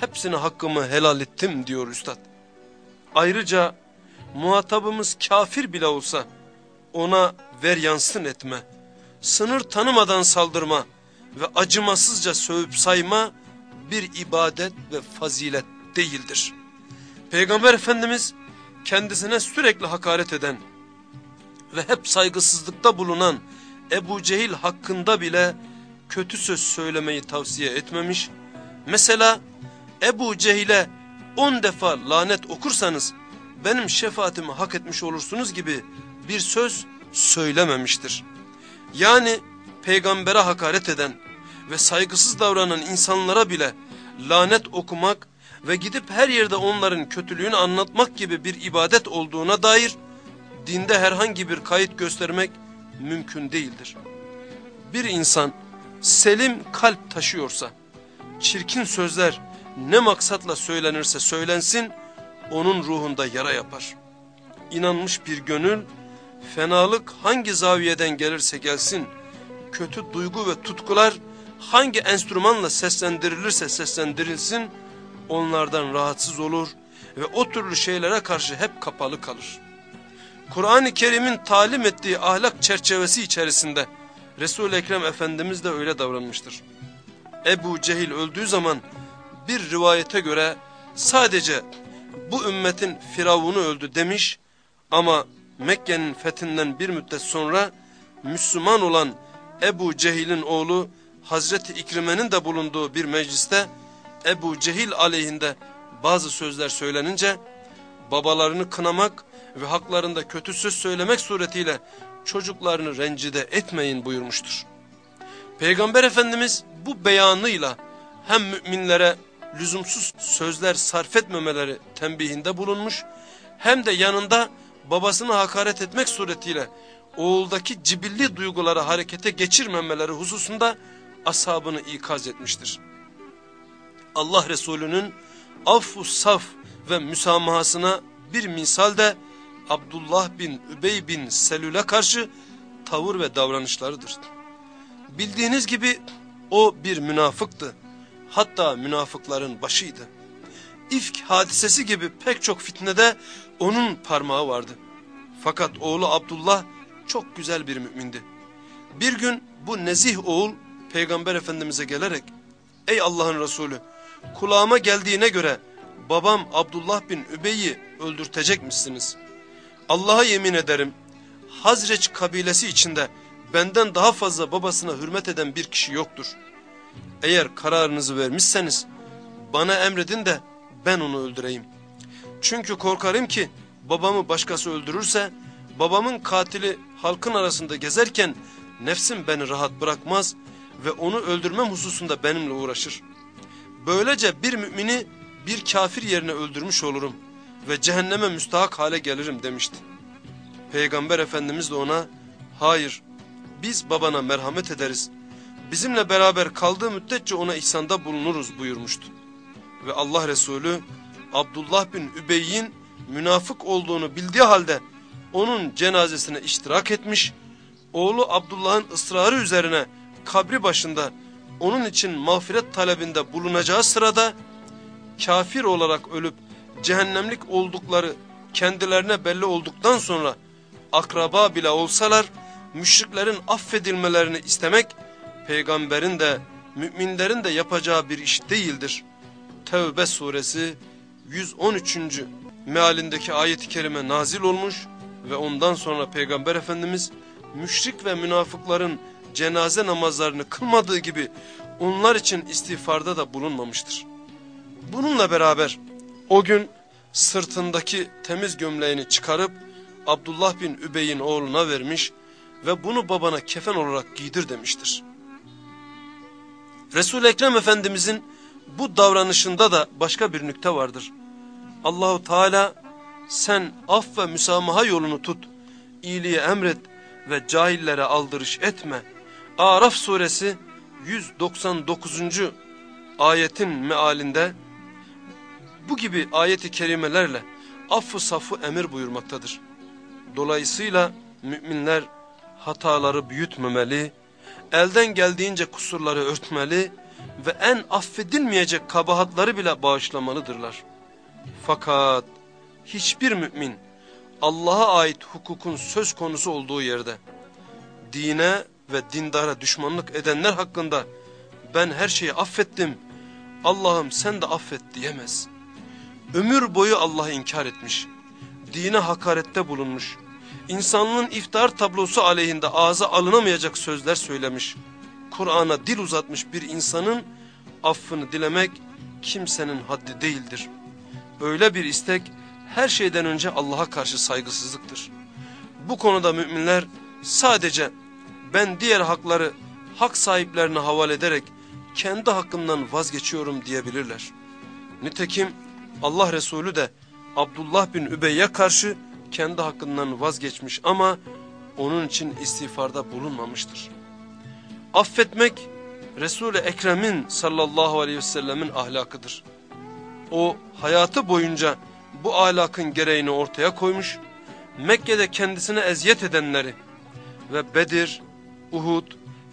hepsini hakkımı helal ettim diyor üstad. Ayrıca muhatabımız kafir bile olsa ona ver yansın etme, sınır tanımadan saldırma ve acımasızca sövüp sayma bir ibadet ve fazilet değildir. Peygamber Efendimiz kendisine sürekli hakaret eden ve hep saygısızlıkta bulunan Ebu Cehil hakkında bile kötü söz söylemeyi tavsiye etmemiş. Mesela Ebu Cehil'e on defa lanet okursanız benim şefaatimi hak etmiş olursunuz gibi bir söz söylememiştir. Yani peygambere hakaret eden ve saygısız davranan insanlara bile lanet okumak ve gidip her yerde onların kötülüğünü anlatmak gibi bir ibadet olduğuna dair dinde herhangi bir kayıt göstermek mümkün değildir. Bir insan selim kalp taşıyorsa, çirkin sözler ne maksatla söylenirse söylensin, onun ruhunda yara yapar. İnanmış bir gönül, fenalık hangi zaviyeden gelirse gelsin, kötü duygu ve tutkular hangi enstrümanla seslendirilirse seslendirilsin, onlardan rahatsız olur ve o türlü şeylere karşı hep kapalı kalır. Kur'an-ı Kerim'in talim ettiği ahlak çerçevesi içerisinde Resul-i Ekrem Efendimiz de öyle davranmıştır. Ebu Cehil öldüğü zaman bir rivayete göre sadece bu ümmetin firavunu öldü demiş ama Mekke'nin fethinden bir müddet sonra Müslüman olan Ebu Cehil'in oğlu Hazreti İkrime'nin de bulunduğu bir mecliste Ebu Cehil aleyhinde bazı sözler söylenince babalarını kınamak ve haklarında kötü söz söylemek suretiyle çocuklarını rencide etmeyin buyurmuştur. Peygamber Efendimiz bu beyanıyla hem müminlere lüzumsuz sözler sarf etmemeleri tembihinde bulunmuş hem de yanında babasını hakaret etmek suretiyle oğuldaki cibilli duyguları harekete geçirmemeleri hususunda ashabını ikaz etmiştir. Allah Resulü'nün affu saf ve müsamahasına bir misal de Abdullah bin Übey bin Selül'e karşı tavır ve davranışlarıdır. Bildiğiniz gibi o bir münafıktı. Hatta münafıkların başıydı. İfk hadisesi gibi pek çok fitnede onun parmağı vardı. Fakat oğlu Abdullah çok güzel bir mümindi. Bir gün bu nezih oğul Peygamber Efendimiz'e gelerek Ey Allah'ın Resulü kulağıma geldiğine göre babam Abdullah bin Übey'i öldürtecekmişsiniz. Allah'a yemin ederim Hazreç kabilesi içinde benden daha fazla babasına hürmet eden bir kişi yoktur. Eğer kararınızı vermişseniz bana emredin de ben onu öldüreyim. Çünkü korkarım ki babamı başkası öldürürse babamın katili halkın arasında gezerken nefsim beni rahat bırakmaz ve onu öldürmem hususunda benimle uğraşır. Böylece bir mümini bir kafir yerine öldürmüş olurum ve cehenneme müstahak hale gelirim demişti. Peygamber Efendimiz de ona hayır biz babana merhamet ederiz. Bizimle beraber kaldığı müddetçe ona ihsanda bulunuruz buyurmuştu. Ve Allah Resulü Abdullah bin Übey'in münafık olduğunu bildiği halde onun cenazesine iştirak etmiş, oğlu Abdullah'ın ısrarı üzerine kabri başında onun için mağfiret talebinde bulunacağı sırada kafir olarak ölüp cehennemlik oldukları kendilerine belli olduktan sonra akraba bile olsalar müşriklerin affedilmelerini istemek peygamberin de müminlerin de yapacağı bir iş değildir. Tevbe suresi 113. mealindeki ayet-i kerime nazil olmuş ve ondan sonra peygamber efendimiz müşrik ve münafıkların cenaze namazlarını kılmadığı gibi onlar için istiğfarda da bulunmamıştır. Bununla beraber o gün sırtındaki temiz gömleğini çıkarıp Abdullah bin Übey'in oğluna vermiş ve bunu babana kefen olarak giydir demiştir. Resul-i Ekrem Efendimizin bu davranışında da başka bir nükte vardır. Allahu Teala sen af ve müsamaha yolunu tut, iyiliği emret ve cahillere aldırış etme. Araf suresi 199. ayetin mealinde bu gibi ayeti kerimelerle affı safı emir buyurmaktadır. Dolayısıyla müminler hataları büyütmemeli, elden geldiğince kusurları örtmeli ve en affedilmeyecek kabahatları bile bağışlamalıdırlar. Fakat hiçbir mümin Allah'a ait hukukun söz konusu olduğu yerde dine ve dindara düşmanlık edenler hakkında ben her şeyi affettim Allah'ım sen de affet diyemez. Ömür boyu Allah'ı inkar etmiş, dine hakarette bulunmuş, insanlığın iftar tablosu aleyhinde ağza alınamayacak sözler söylemiş, Kur'an'a dil uzatmış bir insanın affını dilemek kimsenin haddi değildir. Öyle bir istek her şeyden önce Allah'a karşı saygısızlıktır. Bu konuda müminler sadece ben diğer hakları hak sahiplerine havale ederek kendi hakkımdan vazgeçiyorum diyebilirler. Nitekim Allah Resulü de Abdullah bin Übey'e karşı kendi hakkından vazgeçmiş ama onun için istiğfarda bulunmamıştır. Affetmek Resul-i Ekrem'in sallallahu aleyhi ve sellemin ahlakıdır. O hayatı boyunca bu ahlakın gereğini ortaya koymuş, Mekke'de kendisine eziyet edenleri ve Bedir, Uhud,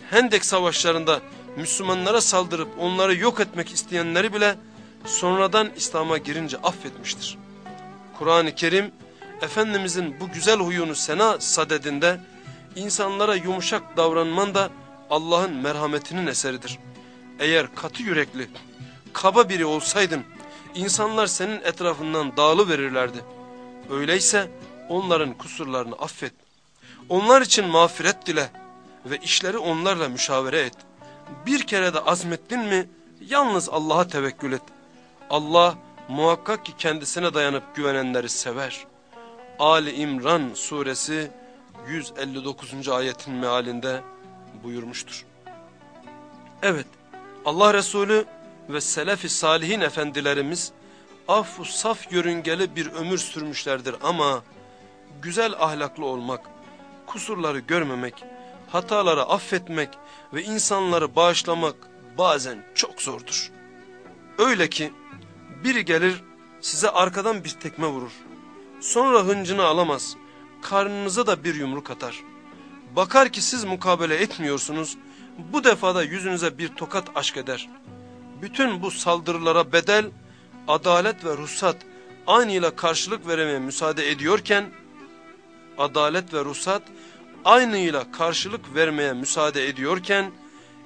Hendek savaşlarında Müslümanlara saldırıp onları yok etmek isteyenleri bile sonradan İslam'a girince affetmiştir. Kur'an-ı Kerim Efendimizin bu güzel huyunu sena sadedinde insanlara yumuşak davranman da Allah'ın merhametinin eseridir. Eğer katı yürekli, kaba biri olsaydın insanlar senin etrafından dağılı verirlerdi. Öyleyse onların kusurlarını affet. Onlar için mağfiret dile ve işleri onlarla müşavere et. Bir kere de azmettin mi yalnız Allah'a tevekkül et. Allah muhakkak ki kendisine dayanıp güvenenleri sever. Ali İmran suresi 159. ayetin mealinde buyurmuştur. Evet Allah Resulü ve Selefi Salihin efendilerimiz affu saf yörüngeli bir ömür sürmüşlerdir ama güzel ahlaklı olmak, kusurları görmemek, hataları affetmek ve insanları bağışlamak bazen çok zordur. Öyle ki biri gelir size arkadan bir tekme vurur. Sonra hıncını alamaz, karnınıza da bir yumruk atar. Bakar ki siz mukabele etmiyorsunuz, bu defada yüzünüze bir tokat aşk eder. Bütün bu saldırılara bedel, adalet ve ruhsat aynıyla karşılık veremeye müsaade ediyorken, adalet ve ruhsat aynıyla karşılık vermeye müsaade ediyorken,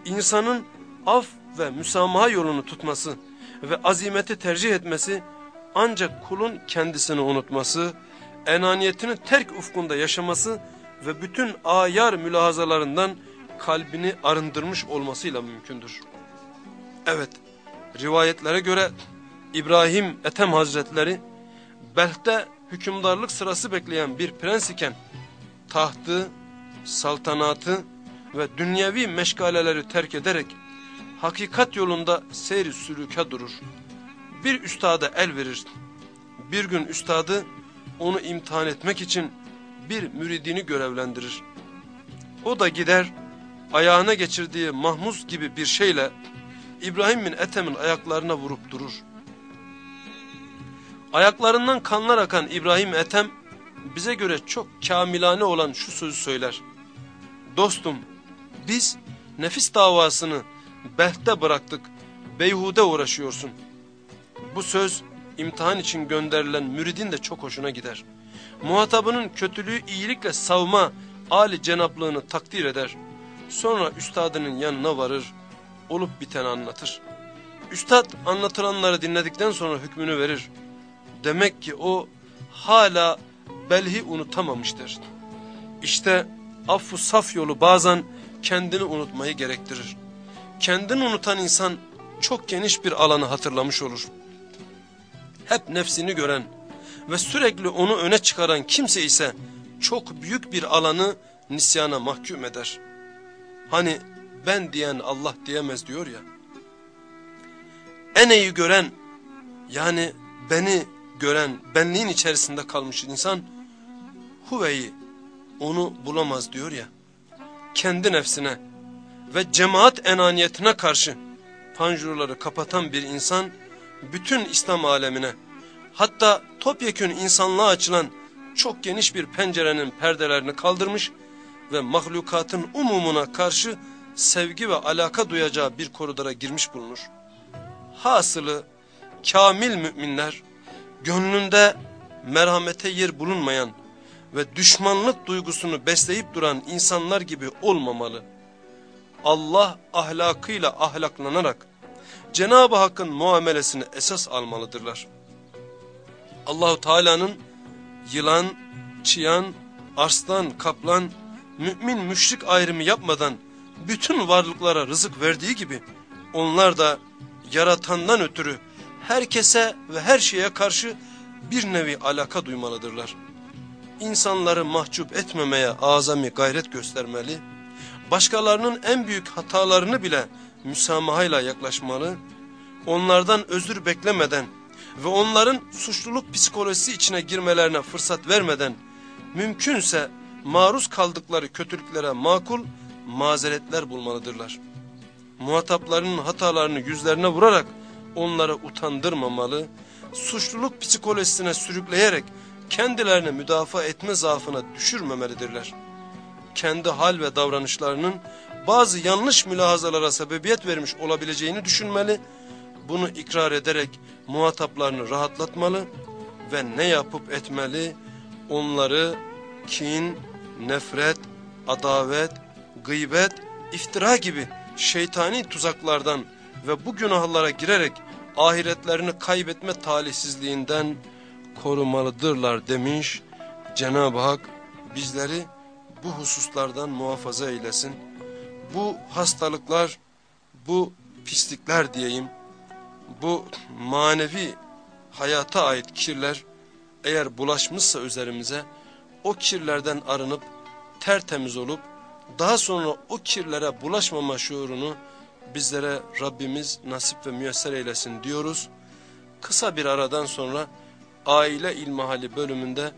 insanın af ve müsamaha yolunu tutması ve azimeti tercih etmesi, ancak kulun kendisini unutması, enaniyetini terk ufkunda yaşaması ve bütün ayar mülahazalarından kalbini arındırmış olmasıyla mümkündür. Evet, rivayetlere göre İbrahim Ethem Hazretleri, Belh'te hükümdarlık sırası bekleyen bir prens iken, tahtı, saltanatı ve dünyevi meşgaleleri terk ederek, hakikat yolunda seyri sülüke durur. Bir üstada el verir. Bir gün üstadı onu imtihan etmek için bir müridini görevlendirir. O da gider ayağına geçirdiği mahmuz gibi bir şeyle İbrahim bin Ethem'in ayaklarına vurup durur. Ayaklarından kanlar akan İbrahim Ethem bize göre çok kamilane olan şu sözü söyler. Dostum biz nefis davasını behte bıraktık, beyhude uğraşıyorsun. Bu söz imtihan için gönderilen müridin de çok hoşuna gider. Muhatabının kötülüğü iyilikle savma Ali cenaplığını takdir eder. Sonra üstadının yanına varır, olup biteni anlatır. Üstad anlatılanları dinledikten sonra hükmünü verir. Demek ki o hala belhi unutamamıştır. İşte affu saf yolu bazen kendini unutmayı gerektirir. Kendini unutan insan çok geniş bir alanı hatırlamış olur. Hep nefsini gören ve sürekli onu öne çıkaran kimse ise çok büyük bir alanı nisyana mahkum eder. Hani ben diyen Allah diyemez diyor ya. Eneyi gören yani beni gören benliğin içerisinde kalmış insan huveyi onu bulamaz diyor ya. Kendi nefsine ve cemaat enaniyetine karşı panjurları kapatan bir insan bütün İslam alemine hatta topyekün insanlığa açılan çok geniş bir pencerenin perdelerini kaldırmış ve mahlukatın umumuna karşı sevgi ve alaka duyacağı bir koridora girmiş bulunur. Hasılı kamil müminler gönlünde merhamete yer bulunmayan ve düşmanlık duygusunu besleyip duran insanlar gibi olmamalı. Allah ahlakıyla ahlaklanarak Cenab-ı Hakk'ın muamelesini esas almalıdırlar. Allahu Teala'nın yılan, çıyan, arslan, kaplan, mümin müşrik ayrımı yapmadan bütün varlıklara rızık verdiği gibi onlar da yaratandan ötürü herkese ve her şeye karşı bir nevi alaka duymalıdırlar. İnsanları mahcup etmemeye azami gayret göstermeli, başkalarının en büyük hatalarını bile müsamahayla yaklaşmalı, onlardan özür beklemeden ve onların suçluluk psikolojisi içine girmelerine fırsat vermeden, mümkünse maruz kaldıkları kötülüklere makul mazeretler bulmalıdırlar. Muhataplarının hatalarını yüzlerine vurarak onları utandırmamalı, suçluluk psikolojisine sürükleyerek kendilerini müdafaa etme zaafına düşürmemelidirler. Kendi hal ve davranışlarının bazı yanlış mülahazalara sebebiyet vermiş olabileceğini düşünmeli, bunu ikrar ederek muhataplarını rahatlatmalı ve ne yapıp etmeli onları kin, nefret, adavet, gıybet, iftira gibi şeytani tuzaklardan ve bu günahlara girerek ahiretlerini kaybetme talihsizliğinden korumalıdırlar demiş. Cenab-ı Hak bizleri bu hususlardan muhafaza eylesin. Bu hastalıklar bu pislikler diyeyim, bu manevi hayata ait kirler eğer bulaşmışsa üzerimize o kirlerden arınıp tertemiz olup daha sonra o kirlere bulaşmama şuurunu bizlere Rabbimiz nasip ve müyesser eylesin diyoruz. Kısa bir aradan sonra aile ilmihali bölümünde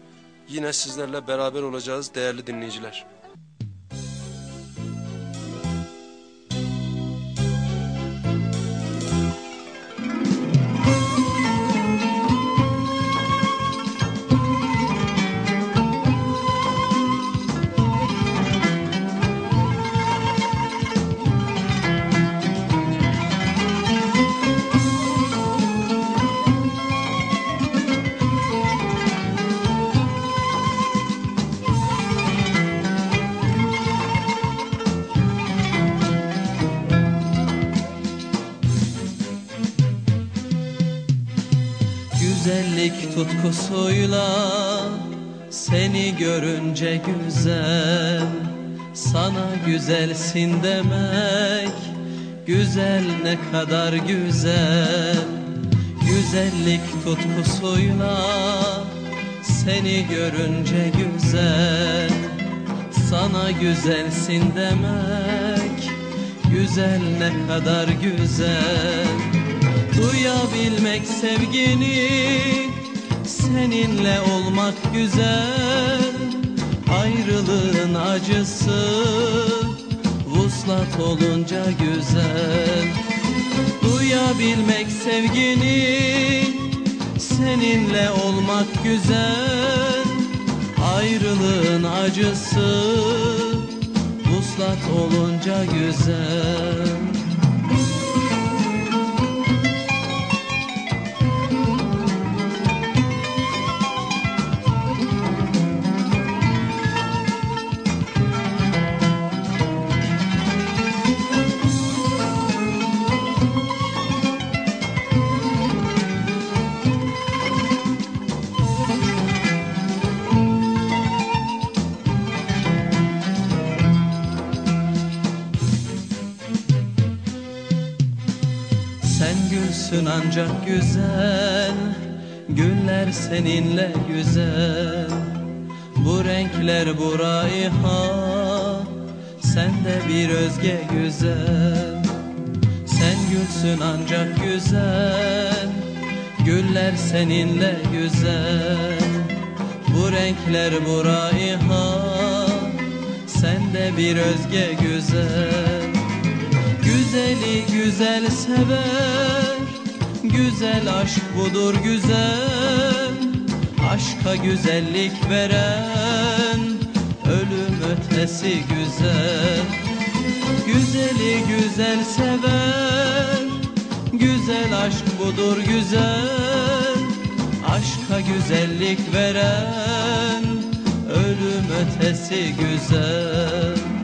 yine sizlerle beraber olacağız değerli dinleyiciler. Tutkusuyla seni görünce güzel Sana güzelsin demek güzel ne kadar güzel. Güzellik tutkusuyla seni görünce güzel Sana güzelsin demek güzel ne kadar güzel. Duyabilmek sevgini Seninle olmak güzel. Ayrılığın acısı Vuslat olunca güzel. Duyabilmek sevgini Seninle olmak güzel. Ayrılığın acısı Vuslat olunca güzel ancak güzel Güller seninle güzel. Bu renkler bu raiha Sende bir özge güzel. Sen gülsün ancak güzel Güller seninle güzel. Bu renkler bu raiha Sende bir özge güzel. Güzeli güzel sever Güzel aşk budur güzel. Aşka güzellik veren Ölüm ötesi güzel. Güzeli güzel sever Güzel aşk budur güzel. Aşka güzellik veren Ölüm ötesi güzel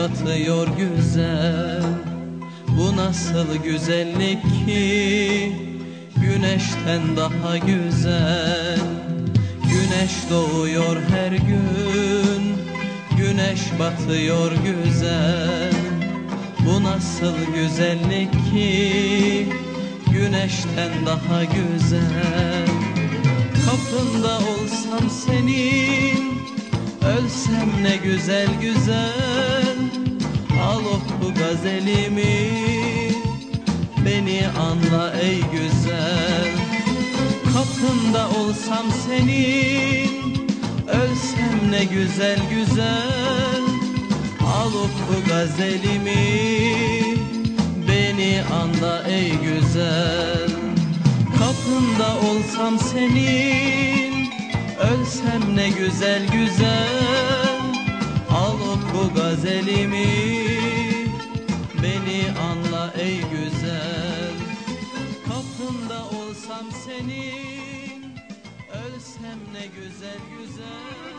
batıyor güzel. Bu nasıl güzellik ki? Güneşten daha güzel. Güneş doğuyor her gün. Güneş batıyor güzel. Bu nasıl güzellik ki? Güneşten daha güzel. Kapında olsam senin Ölsem ne güzel güzel Al oku gazelimi Beni anla ey güzel. Kapında olsam senin Ölsem ne güzel güzel. Al oku gazelimi Beni anla ey güzel. Kapında olsam senin Ölsem ne güzel güzel. Güzelimi Beni anla ey güzel Kapında olsam senin Ölsem ne güzel güzel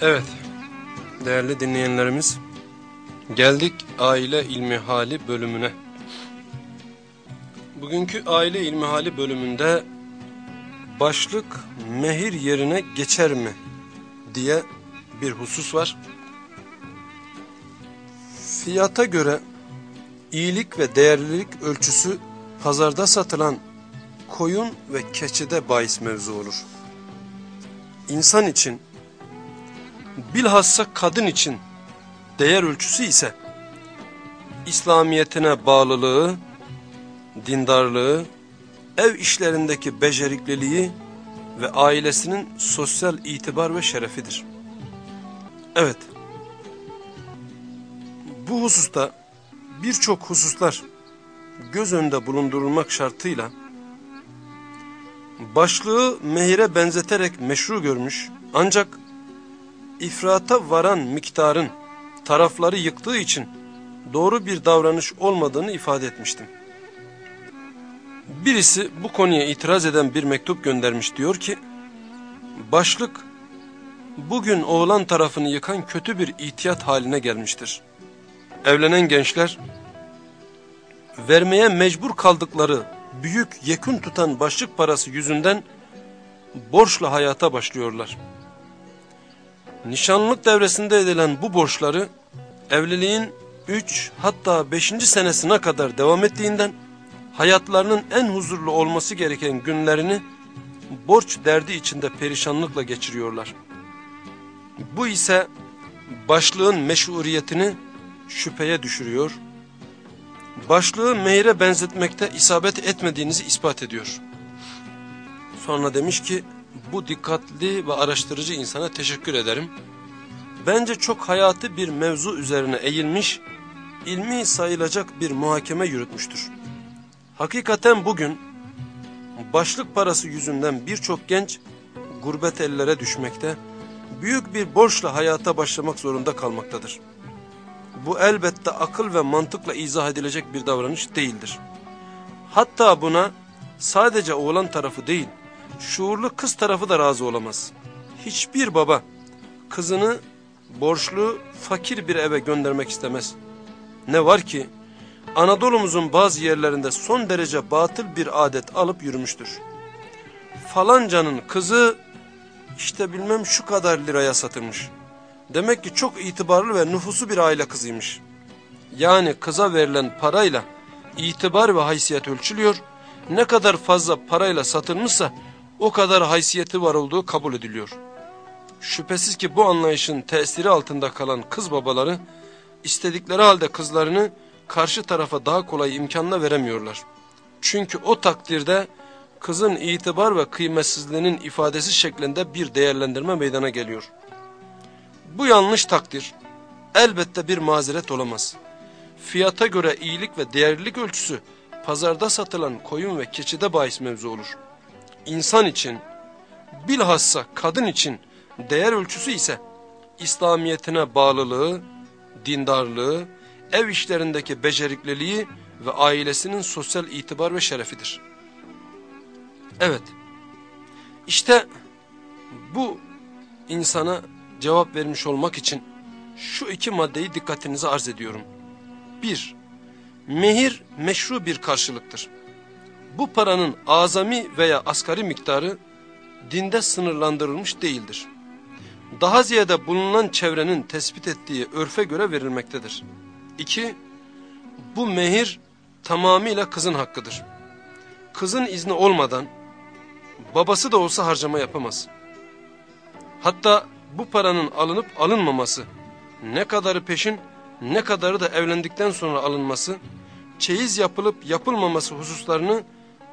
Evet, değerli dinleyenlerimiz, geldik aile ilmi hali bölümüne. Bugünkü aile ilmi hali bölümünde başlık mehir yerine geçer mi diye bir husus var. Fiyata göre iyilik ve değerlilik ölçüsü pazarda satılan koyun ve keçide bahis mevzu olur. İnsan için bilhassa kadın için değer ölçüsü ise İslamiyetine bağlılığı, dindarlığı, ev işlerindeki becerikliliği ve ailesinin sosyal itibar ve şerefidir. Evet, bu hususta birçok hususlar göz önünde bulundurulmak şartıyla başlığı mehire benzeterek meşru görmüş ancak ifrata varan miktarın tarafları yıktığı için doğru bir davranış olmadığını ifade etmiştim. Birisi bu konuya itiraz eden bir mektup göndermiş diyor ki, başlık bugün oğlan tarafını yıkan kötü bir ihtiyat haline gelmiştir. Evlenen gençler, vermeye mecbur kaldıkları büyük yekün tutan başlık parası yüzünden borçla hayata başlıyorlar. Nişanlılık devresinde edilen bu borçları evliliğin 3 hatta 5. senesine kadar devam ettiğinden hayatlarının en huzurlu olması gereken günlerini borç derdi içinde perişanlıkla geçiriyorlar. Bu ise başlığın meşruiyetini şüpheye düşürüyor. Başlığı mehire benzetmekte isabet etmediğinizi ispat ediyor. Sonra demiş ki bu dikkatli ve araştırıcı insana teşekkür ederim. Bence çok hayatı bir mevzu üzerine eğilmiş, ilmi sayılacak bir muhakeme yürütmüştür. Hakikaten bugün başlık parası yüzünden birçok genç gurbet ellere düşmekte, büyük bir borçla hayata başlamak zorunda kalmaktadır. Bu elbette akıl ve mantıkla izah edilecek bir davranış değildir. Hatta buna sadece oğlan tarafı değil, şuurlu kız tarafı da razı olamaz. Hiçbir baba kızını borçlu, fakir bir eve göndermek istemez. Ne var ki Anadolu'muzun bazı yerlerinde son derece batıl bir adet alıp yürümüştür. Falancanın kızı işte bilmem şu kadar liraya satılmış. Demek ki çok itibarlı ve nüfusu bir aile kızıymış. Yani kıza verilen parayla itibar ve haysiyet ölçülüyor. Ne kadar fazla parayla satılmışsa o kadar haysiyeti var olduğu kabul ediliyor. Şüphesiz ki bu anlayışın tesiri altında kalan kız babaları istedikleri halde kızlarını karşı tarafa daha kolay imkanla veremiyorlar. Çünkü o takdirde kızın itibar ve kıymetsizliğinin ifadesi şeklinde bir değerlendirme meydana geliyor. Bu yanlış takdir elbette bir mazeret olamaz. Fiyata göre iyilik ve değerlilik ölçüsü pazarda satılan koyun ve keçide bahis mevzu olur. İnsan için bilhassa kadın için değer ölçüsü ise İslamiyetine bağlılığı, dindarlığı, ev işlerindeki becerikliliği ve ailesinin sosyal itibar ve şerefidir. Evet, işte bu insana cevap vermiş olmak için şu iki maddeyi dikkatinize arz ediyorum. Bir, mehir meşru bir karşılıktır. Bu paranın azami veya asgari miktarı dinde sınırlandırılmış değildir. Daha ziyade bulunan çevrenin tespit ettiği örfe göre verilmektedir. İki, bu mehir tamamıyla kızın hakkıdır. Kızın izni olmadan babası da olsa harcama yapamaz. Hatta bu paranın alınıp alınmaması, ne kadarı peşin ne kadarı da evlendikten sonra alınması, çeyiz yapılıp yapılmaması hususlarını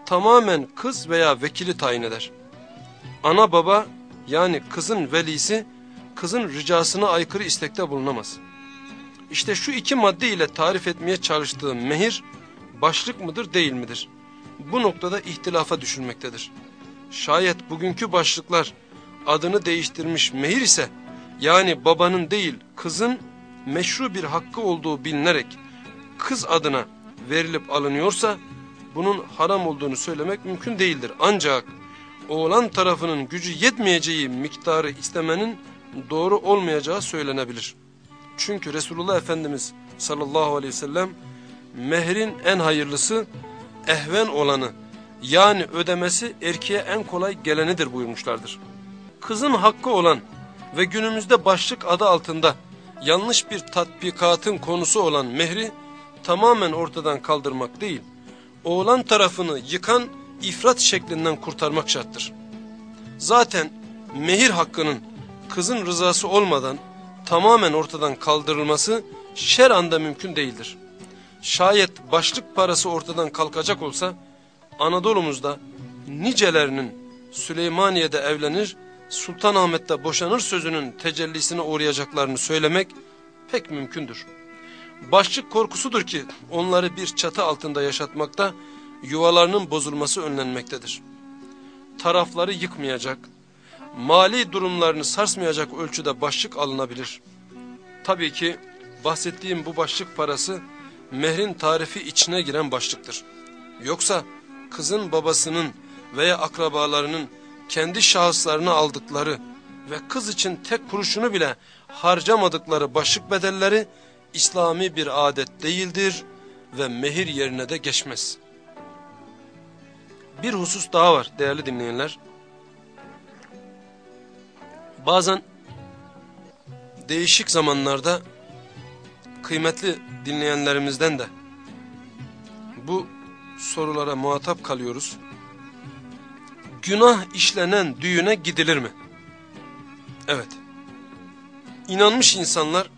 tamamen kız veya vekili tayin eder. Ana baba yani kızın velisi kızın ricasına aykırı istekte bulunamaz. İşte şu iki madde ile tarif etmeye çalıştığım mehir başlık mıdır değil midir? Bu noktada ihtilafa düşülmektedir. Şayet bugünkü başlıklar adını değiştirmiş mehir ise yani babanın değil kızın meşru bir hakkı olduğu bilinerek kız adına verilip alınıyorsa bunun haram olduğunu söylemek mümkün değildir. Ancak oğlan tarafının gücü yetmeyeceği miktarı istemenin doğru olmayacağı söylenebilir. Çünkü Resulullah Efendimiz sallallahu aleyhi ve sellem mehrin en hayırlısı ehven olanı yani ödemesi erkeğe en kolay gelenidir buyurmuşlardır. Kızın hakkı olan ve günümüzde başlık adı altında yanlış bir tatbikatın konusu olan mehri tamamen ortadan kaldırmak değil, oğlan tarafını yıkan ifrat şeklinden kurtarmak şarttır. Zaten mehir hakkının kızın rızası olmadan tamamen ortadan kaldırılması şer anda mümkün değildir. Şayet başlık parası ortadan kalkacak olsa Anadolu'muzda nicelerinin Süleymaniye'de evlenir, Sultanahmet'te boşanır sözünün tecellisine uğrayacaklarını söylemek pek mümkündür. Başlık korkusudur ki onları bir çatı altında yaşatmakta yuvalarının bozulması önlenmektedir. Tarafları yıkmayacak, mali durumlarını sarsmayacak ölçüde başlık alınabilir. Tabii ki bahsettiğim bu başlık parası mehrin tarifi içine giren başlıktır. Yoksa kızın babasının veya akrabalarının kendi şahıslarını aldıkları ve kız için tek kuruşunu bile harcamadıkları başlık bedelleri İslami bir adet değildir ve mehir yerine de geçmez. Bir husus daha var değerli dinleyenler. Bazen değişik zamanlarda kıymetli dinleyenlerimizden de bu sorulara muhatap kalıyoruz. Günah işlenen düğüne gidilir mi? Evet. İnanmış insanlar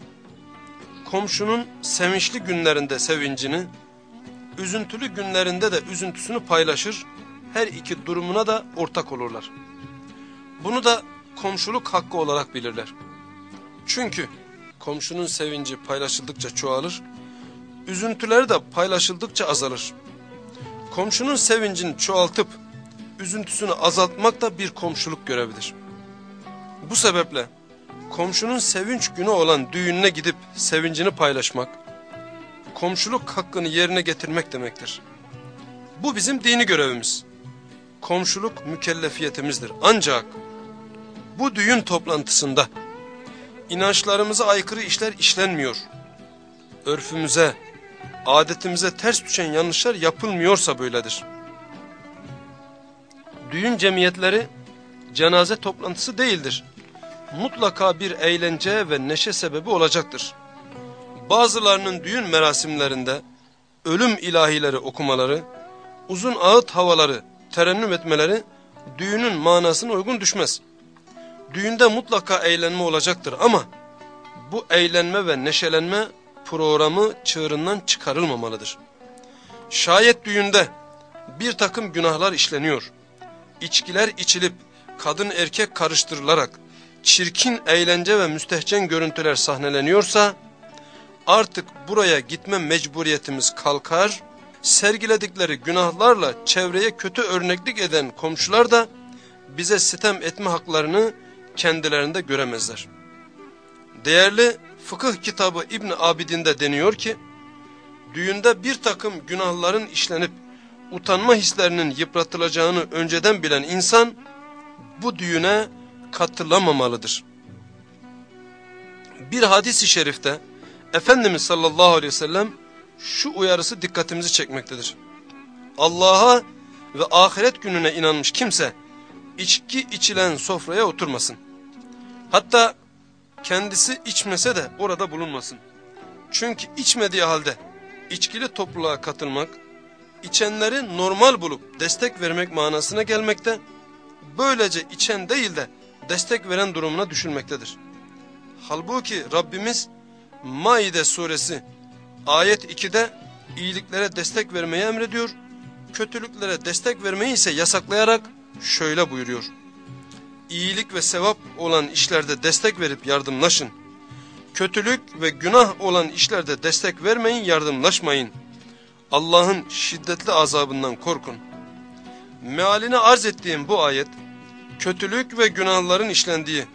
komşunun sevinçli günlerinde sevincini, üzüntülü günlerinde de üzüntüsünü paylaşır, her iki durumuna da ortak olurlar. Bunu da komşuluk hakkı olarak bilirler. Çünkü komşunun sevinci paylaşıldıkça çoğalır, üzüntüleri de paylaşıldıkça azalır. Komşunun sevincini çoğaltıp üzüntüsünü azaltmak da bir komşuluk görevidir. Bu sebeple komşunun sevinç günü olan düğününe gidip sevincini paylaşmak, komşuluk hakkını yerine getirmek demektir. Bu bizim dini görevimiz. Komşuluk mükellefiyetimizdir. Ancak bu düğün toplantısında inançlarımıza aykırı işler işlenmiyor. Örfümüze, adetimize ters düşen yanlışlar yapılmıyorsa böyledir. Düğün cemiyetleri cenaze toplantısı değildir. Mutlaka bir eğlence ve neşe sebebi olacaktır. Bazılarının düğün merasimlerinde ölüm ilahileri okumaları, uzun ağıt havaları terennüm etmeleri düğünün manasına uygun düşmez. Düğünde mutlaka eğlenme olacaktır ama bu eğlenme ve neşelenme programı çığırından çıkarılmamalıdır. Şayet düğünde bir takım günahlar işleniyor, içkiler içilip kadın erkek karıştırılarak çirkin eğlence ve müstehcen görüntüler sahneleniyorsa artık buraya gitme mecburiyetimiz kalkar, sergiledikleri günahlarla çevreye kötü örneklik eden komşular da bize sitem etme haklarını kendilerinde göremezler. Değerli fıkıh kitabı İbn Abidin'de deniyor ki, düğünde bir takım günahların işlenip utanma hislerinin yıpratılacağını önceden bilen insan, bu düğüne katılamamalıdır. Bir hadis-i şerifte, Efendimiz sallallahu aleyhi ve sellem şu uyarısı dikkatimizi çekmektedir. Allah'a ve ahiret gününe inanmış kimse, içki içilen sofraya oturmasın. Hatta kendisi içmese de orada bulunmasın. Çünkü içmediği halde içkili topluluğa katılmak, içenleri normal bulup destek vermek manasına gelmekte, böylece içen değil de destek veren durumuna düşülmektedir. Halbuki Rabbimiz Maide suresi ayet 2'de iyiliklere destek vermeyi emrediyor, kötülüklere destek vermeyi ise yasaklayarak şöyle buyuruyor. İyilik ve sevap olan işlerde destek verip yardımlaşın. Kötülük ve günah olan işlerde destek vermeyin, yardımlaşmayın. Allah'ın şiddetli azabından korkun. Mealini arz ettiğim bu ayet, kötülük ve günahların işlendiği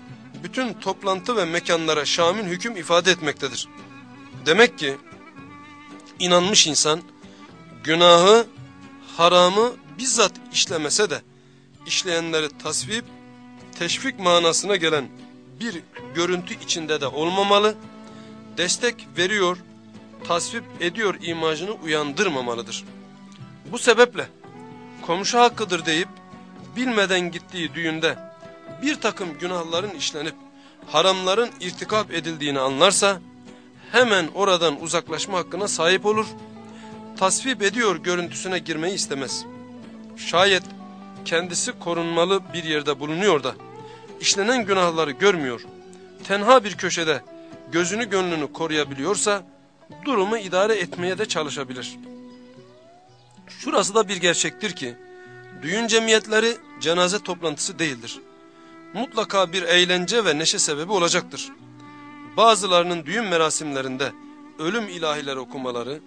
bütün toplantı ve mekanlara şamil hüküm ifade etmektedir. Demek ki inanmış insan günahı, haramı bizzat işlemese de işleyenleri tasvip, teşvik manasına gelen bir görüntü içinde de olmamalı, destek veriyor, tasvip ediyor imajını uyandırmamalıdır. Bu sebeple komşu hakkıdır deyip bilmeden gittiği düğünde bir takım günahların işlenip haramların irtikap edildiğini anlarsa hemen oradan uzaklaşma hakkına sahip olur, tasvip ediyor görüntüsüne girmeyi istemez. Şayet kendisi korunmalı bir yerde bulunuyor da işlenen günahları görmüyor, tenha bir köşede gözünü gönlünü koruyabiliyorsa durumu idare etmeye de çalışabilir. Şurası da bir gerçektir ki düğün cemiyetleri cenaze toplantısı değildir. Mutlaka bir eğlence ve neşe sebebi olacaktır. Bazılarının düğün merasimlerinde ölüm ilahileri okumaları,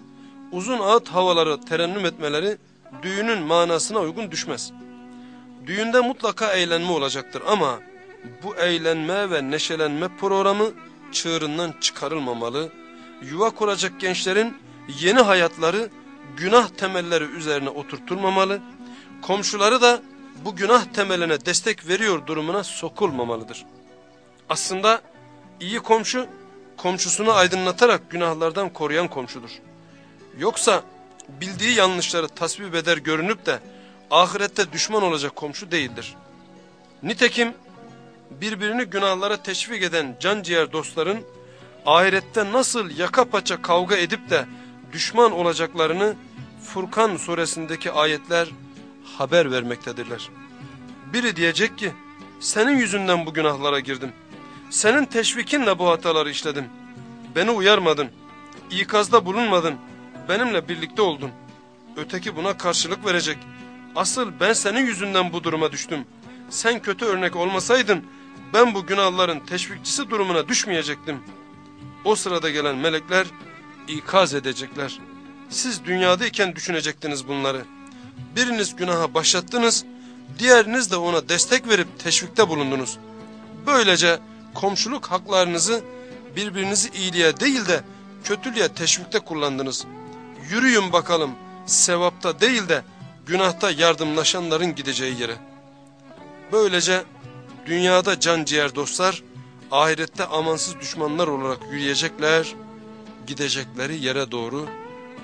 uzun ağıt havaları terennüm etmeleri düğünün manasına uygun düşmez. Düğünde mutlaka eğlenme olacaktır ama bu eğlenme ve neşelenme programı çığırından çıkarılmamalı, yuva kuracak gençlerin yeni hayatları günah temelleri üzerine oturtulmamalı, komşuları da bu günah temeline destek veriyor durumuna sokulmamalıdır. Aslında iyi komşu, komşusunu aydınlatarak günahlardan koruyan komşudur. Yoksa bildiği yanlışları tasvip eder görünüp de ahirette düşman olacak komşu değildir. Nitekim birbirini günahlara teşvik eden can ciğer dostların ahirette nasıl yaka paça kavga edip de düşman olacaklarını Furkan suresindeki ayetler haber vermektedirler. Biri diyecek ki senin yüzünden bu günahlara girdim. Senin teşvikinle bu hataları işledim. Beni uyarmadın. İkazda bulunmadın. Benimle birlikte oldun. Öteki buna karşılık verecek. Asıl ben senin yüzünden bu duruma düştüm. Sen kötü örnek olmasaydın ben bu günahların teşvikçisi durumuna düşmeyecektim. O sırada gelen melekler ikaz edecekler. Siz dünyadayken düşünecektiniz bunları. Biriniz günaha başlattınız, diğeriniz de ona destek verip teşvikte bulundunuz. Böylece komşuluk haklarınızı birbirinizi iyiliğe değil de kötülüğe teşvikte kullandınız. Yürüyün bakalım sevapta değil de günahta yardımlaşanların gideceği yere. Böylece dünyada can ciğer dostlar, ahirette amansız düşmanlar olarak yürüyecekler, gidecekleri yere doğru.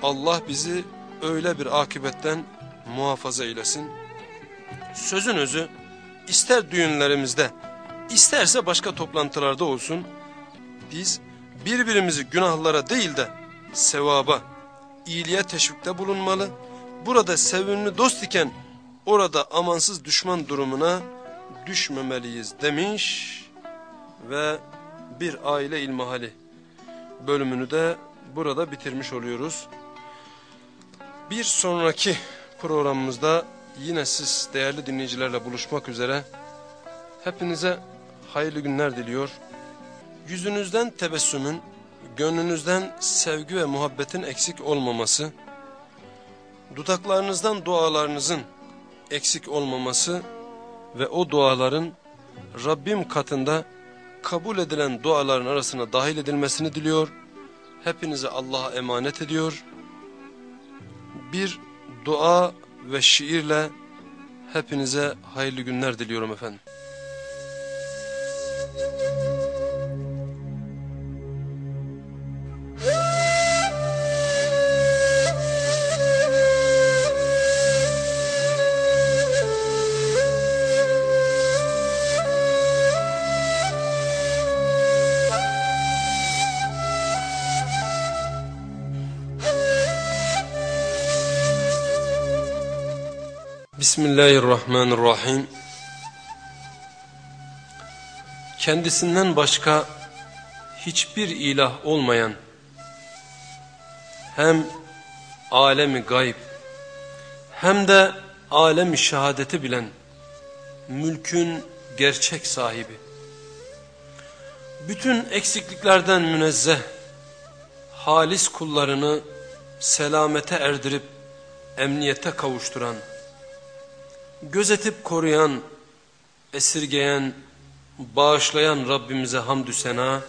Allah bizi öyle bir akibetten muhafaza eylesin. Sözün özü, ister düğünlerimizde, isterse başka toplantılarda olsun, biz birbirimizi günahlara değil de sevaba, iyiliğe teşvikte bulunmalı, burada sevimli dost iken orada amansız düşman durumuna düşmemeliyiz demiş ve bir aile ilmihali bölümünü de burada bitirmiş oluyoruz. Bir sonraki programımızda yine siz değerli dinleyicilerle buluşmak üzere hepinize hayırlı günler diliyor. Yüzünüzden tebessümün, gönlünüzden sevgi ve muhabbetin eksik olmaması, dudaklarınızdan dualarınızın eksik olmaması ve o duaların Rabbim katında kabul edilen duaların arasına dahil edilmesini diliyor. Hepinizi Allah'a emanet ediyor. Bir dua ve şiirle hepinize hayırlı günler diliyorum efendim. Bismillahirrahmanirrahim. Kendisinden başka hiçbir ilah olmayan, hem alemi gayb, hem de alemi şehadeti bilen, mülkün gerçek sahibi. bütün eksikliklerden münezzeh, halis kullarını selamete erdirip emniyete kavuşturan, gözetip koruyan, esirgeyen, bağışlayan Rabbimize hamdü sena,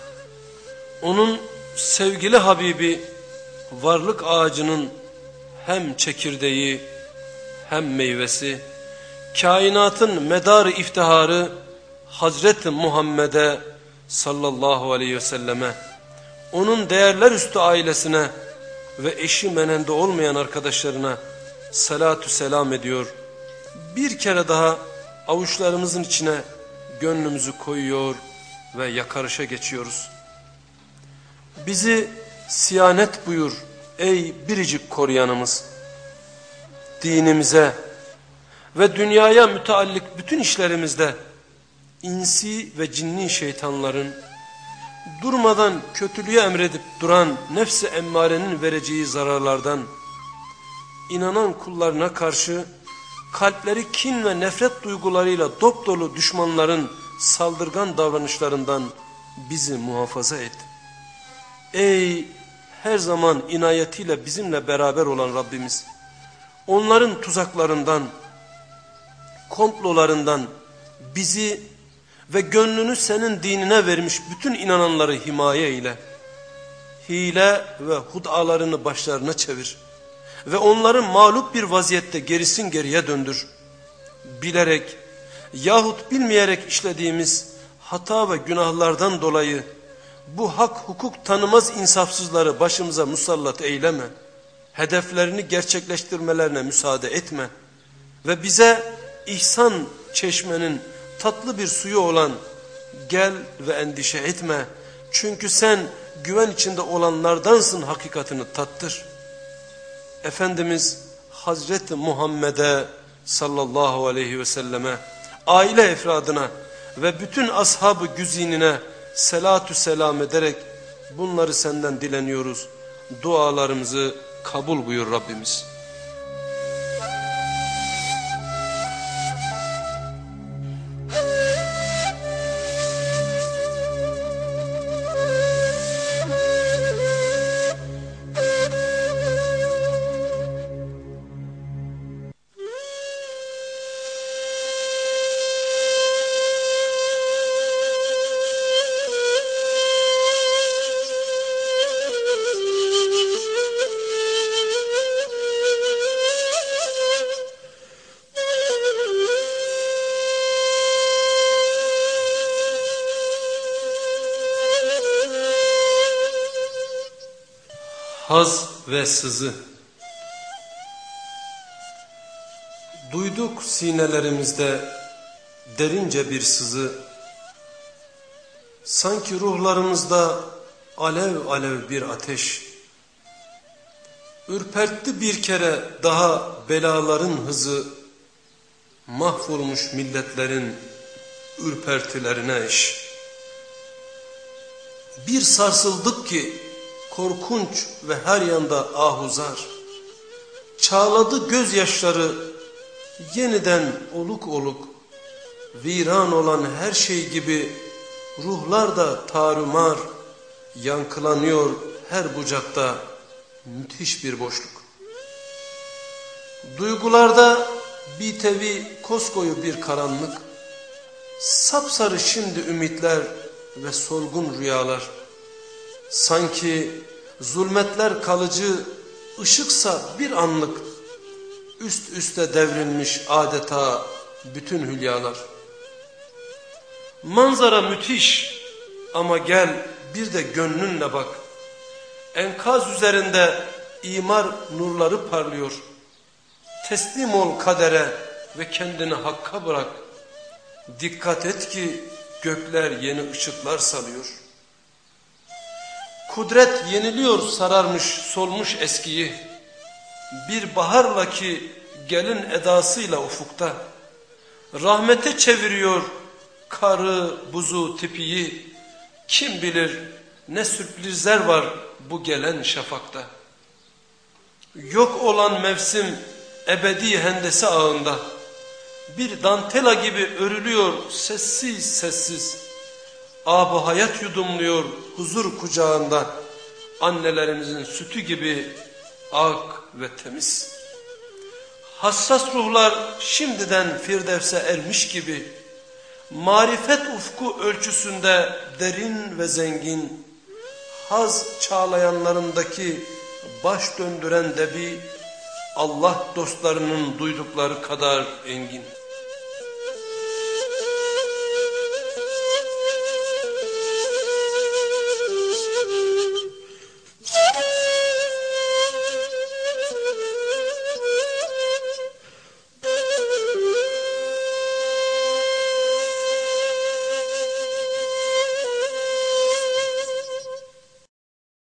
onun sevgili Habibi varlık ağacının hem çekirdeği hem meyvesi, kainatın medarı iftiharı Hazreti Muhammed'e sallallahu aleyhi ve selleme, onun değerler üstü ailesine ve eşi menende olmayan arkadaşlarına salatü selam ediyor. Bir kere daha avuçlarımızın içine gönlümüzü koyuyor ve yakarışa geçiyoruz. Bizi siyanet buyur ey biricik koruyanımız. Dinimize ve dünyaya müteallik bütün işlerimizde insi ve cinni şeytanların durmadan kötülüğü emredip duran nefsi emmarenin vereceği zararlardan inanan kullarına karşı kalpleri kin ve nefret duygularıyla dop dolu düşmanların saldırgan davranışlarından bizi muhafaza et. Ey her zaman inayetiyle bizimle beraber olan Rabbimiz, onların tuzaklarından, komplolarından bizi ve gönlünü senin dinine vermiş bütün inananları himaye ile, hile ve hudalarını başlarına çevir ve onları mağlup bir vaziyette gerisin geriye döndür. Bilerek yahut bilmeyerek işlediğimiz hata ve günahlardan dolayı bu hak hukuk tanımaz insafsızları başımıza musallat eyleme. Hedeflerini gerçekleştirmelerine müsaade etme. Ve bize ihsan çeşmenin tatlı bir suyu olan gel ve endişe etme. Çünkü sen güven içinde olanlardansın hakikatini tattır. Efendimiz Hazreti Muhammed'e sallallahu aleyhi ve selleme, aile efradına ve bütün ashabı güzinine selatü selam ederek bunları senden dileniyoruz. Dualarımızı kabul buyur Rabbimiz. Ve sızı. Duyduk sinelerimizde derince bir sızı. Sanki ruhlarımızda alev alev bir ateş. Ürpertti bir kere daha belaların hızı. Mahvolmuş milletlerin ürpertilerine eş. Bir sarsıldık ki korkunç ve her yanda ahuzar. Çağladı gözyaşları yeniden oluk oluk. Viran olan her şey gibi ruhlar da tarumar, yankılanıyor her bucakta müthiş bir boşluk. Duygularda bir tevi koskoyu bir karanlık, sapsarı şimdi ümitler ve solgun rüyalar. Sanki zulmetler kalıcı, ışıksa bir anlık üst üste devrilmiş adeta bütün hülyalar. Manzara müthiş ama gel bir de gönlünle bak. Enkaz üzerinde imar nurları parlıyor. Teslim ol kadere ve kendini hakka bırak. Dikkat et ki gökler yeni ışıklar salıyor. Kudret yeniliyor sararmış solmuş eskiyi. Bir baharla ki gelin edasıyla ufukta. Rahmete çeviriyor karı buzu tipiyi. Kim bilir ne sürprizler var bu gelen şafakta. Yok olan mevsim ebedi hendesi ağında. Bir dantela gibi örülüyor sessiz sessiz. Ab hayat yudumluyor huzur kucağında. Annelerimizin sütü gibi ak ve temiz. Hassas ruhlar şimdiden Firdevs'e ermiş gibi. Marifet ufku ölçüsünde derin ve zengin. Haz çağlayanlarındaki baş döndüren debi Allah dostlarının duydukları kadar engin.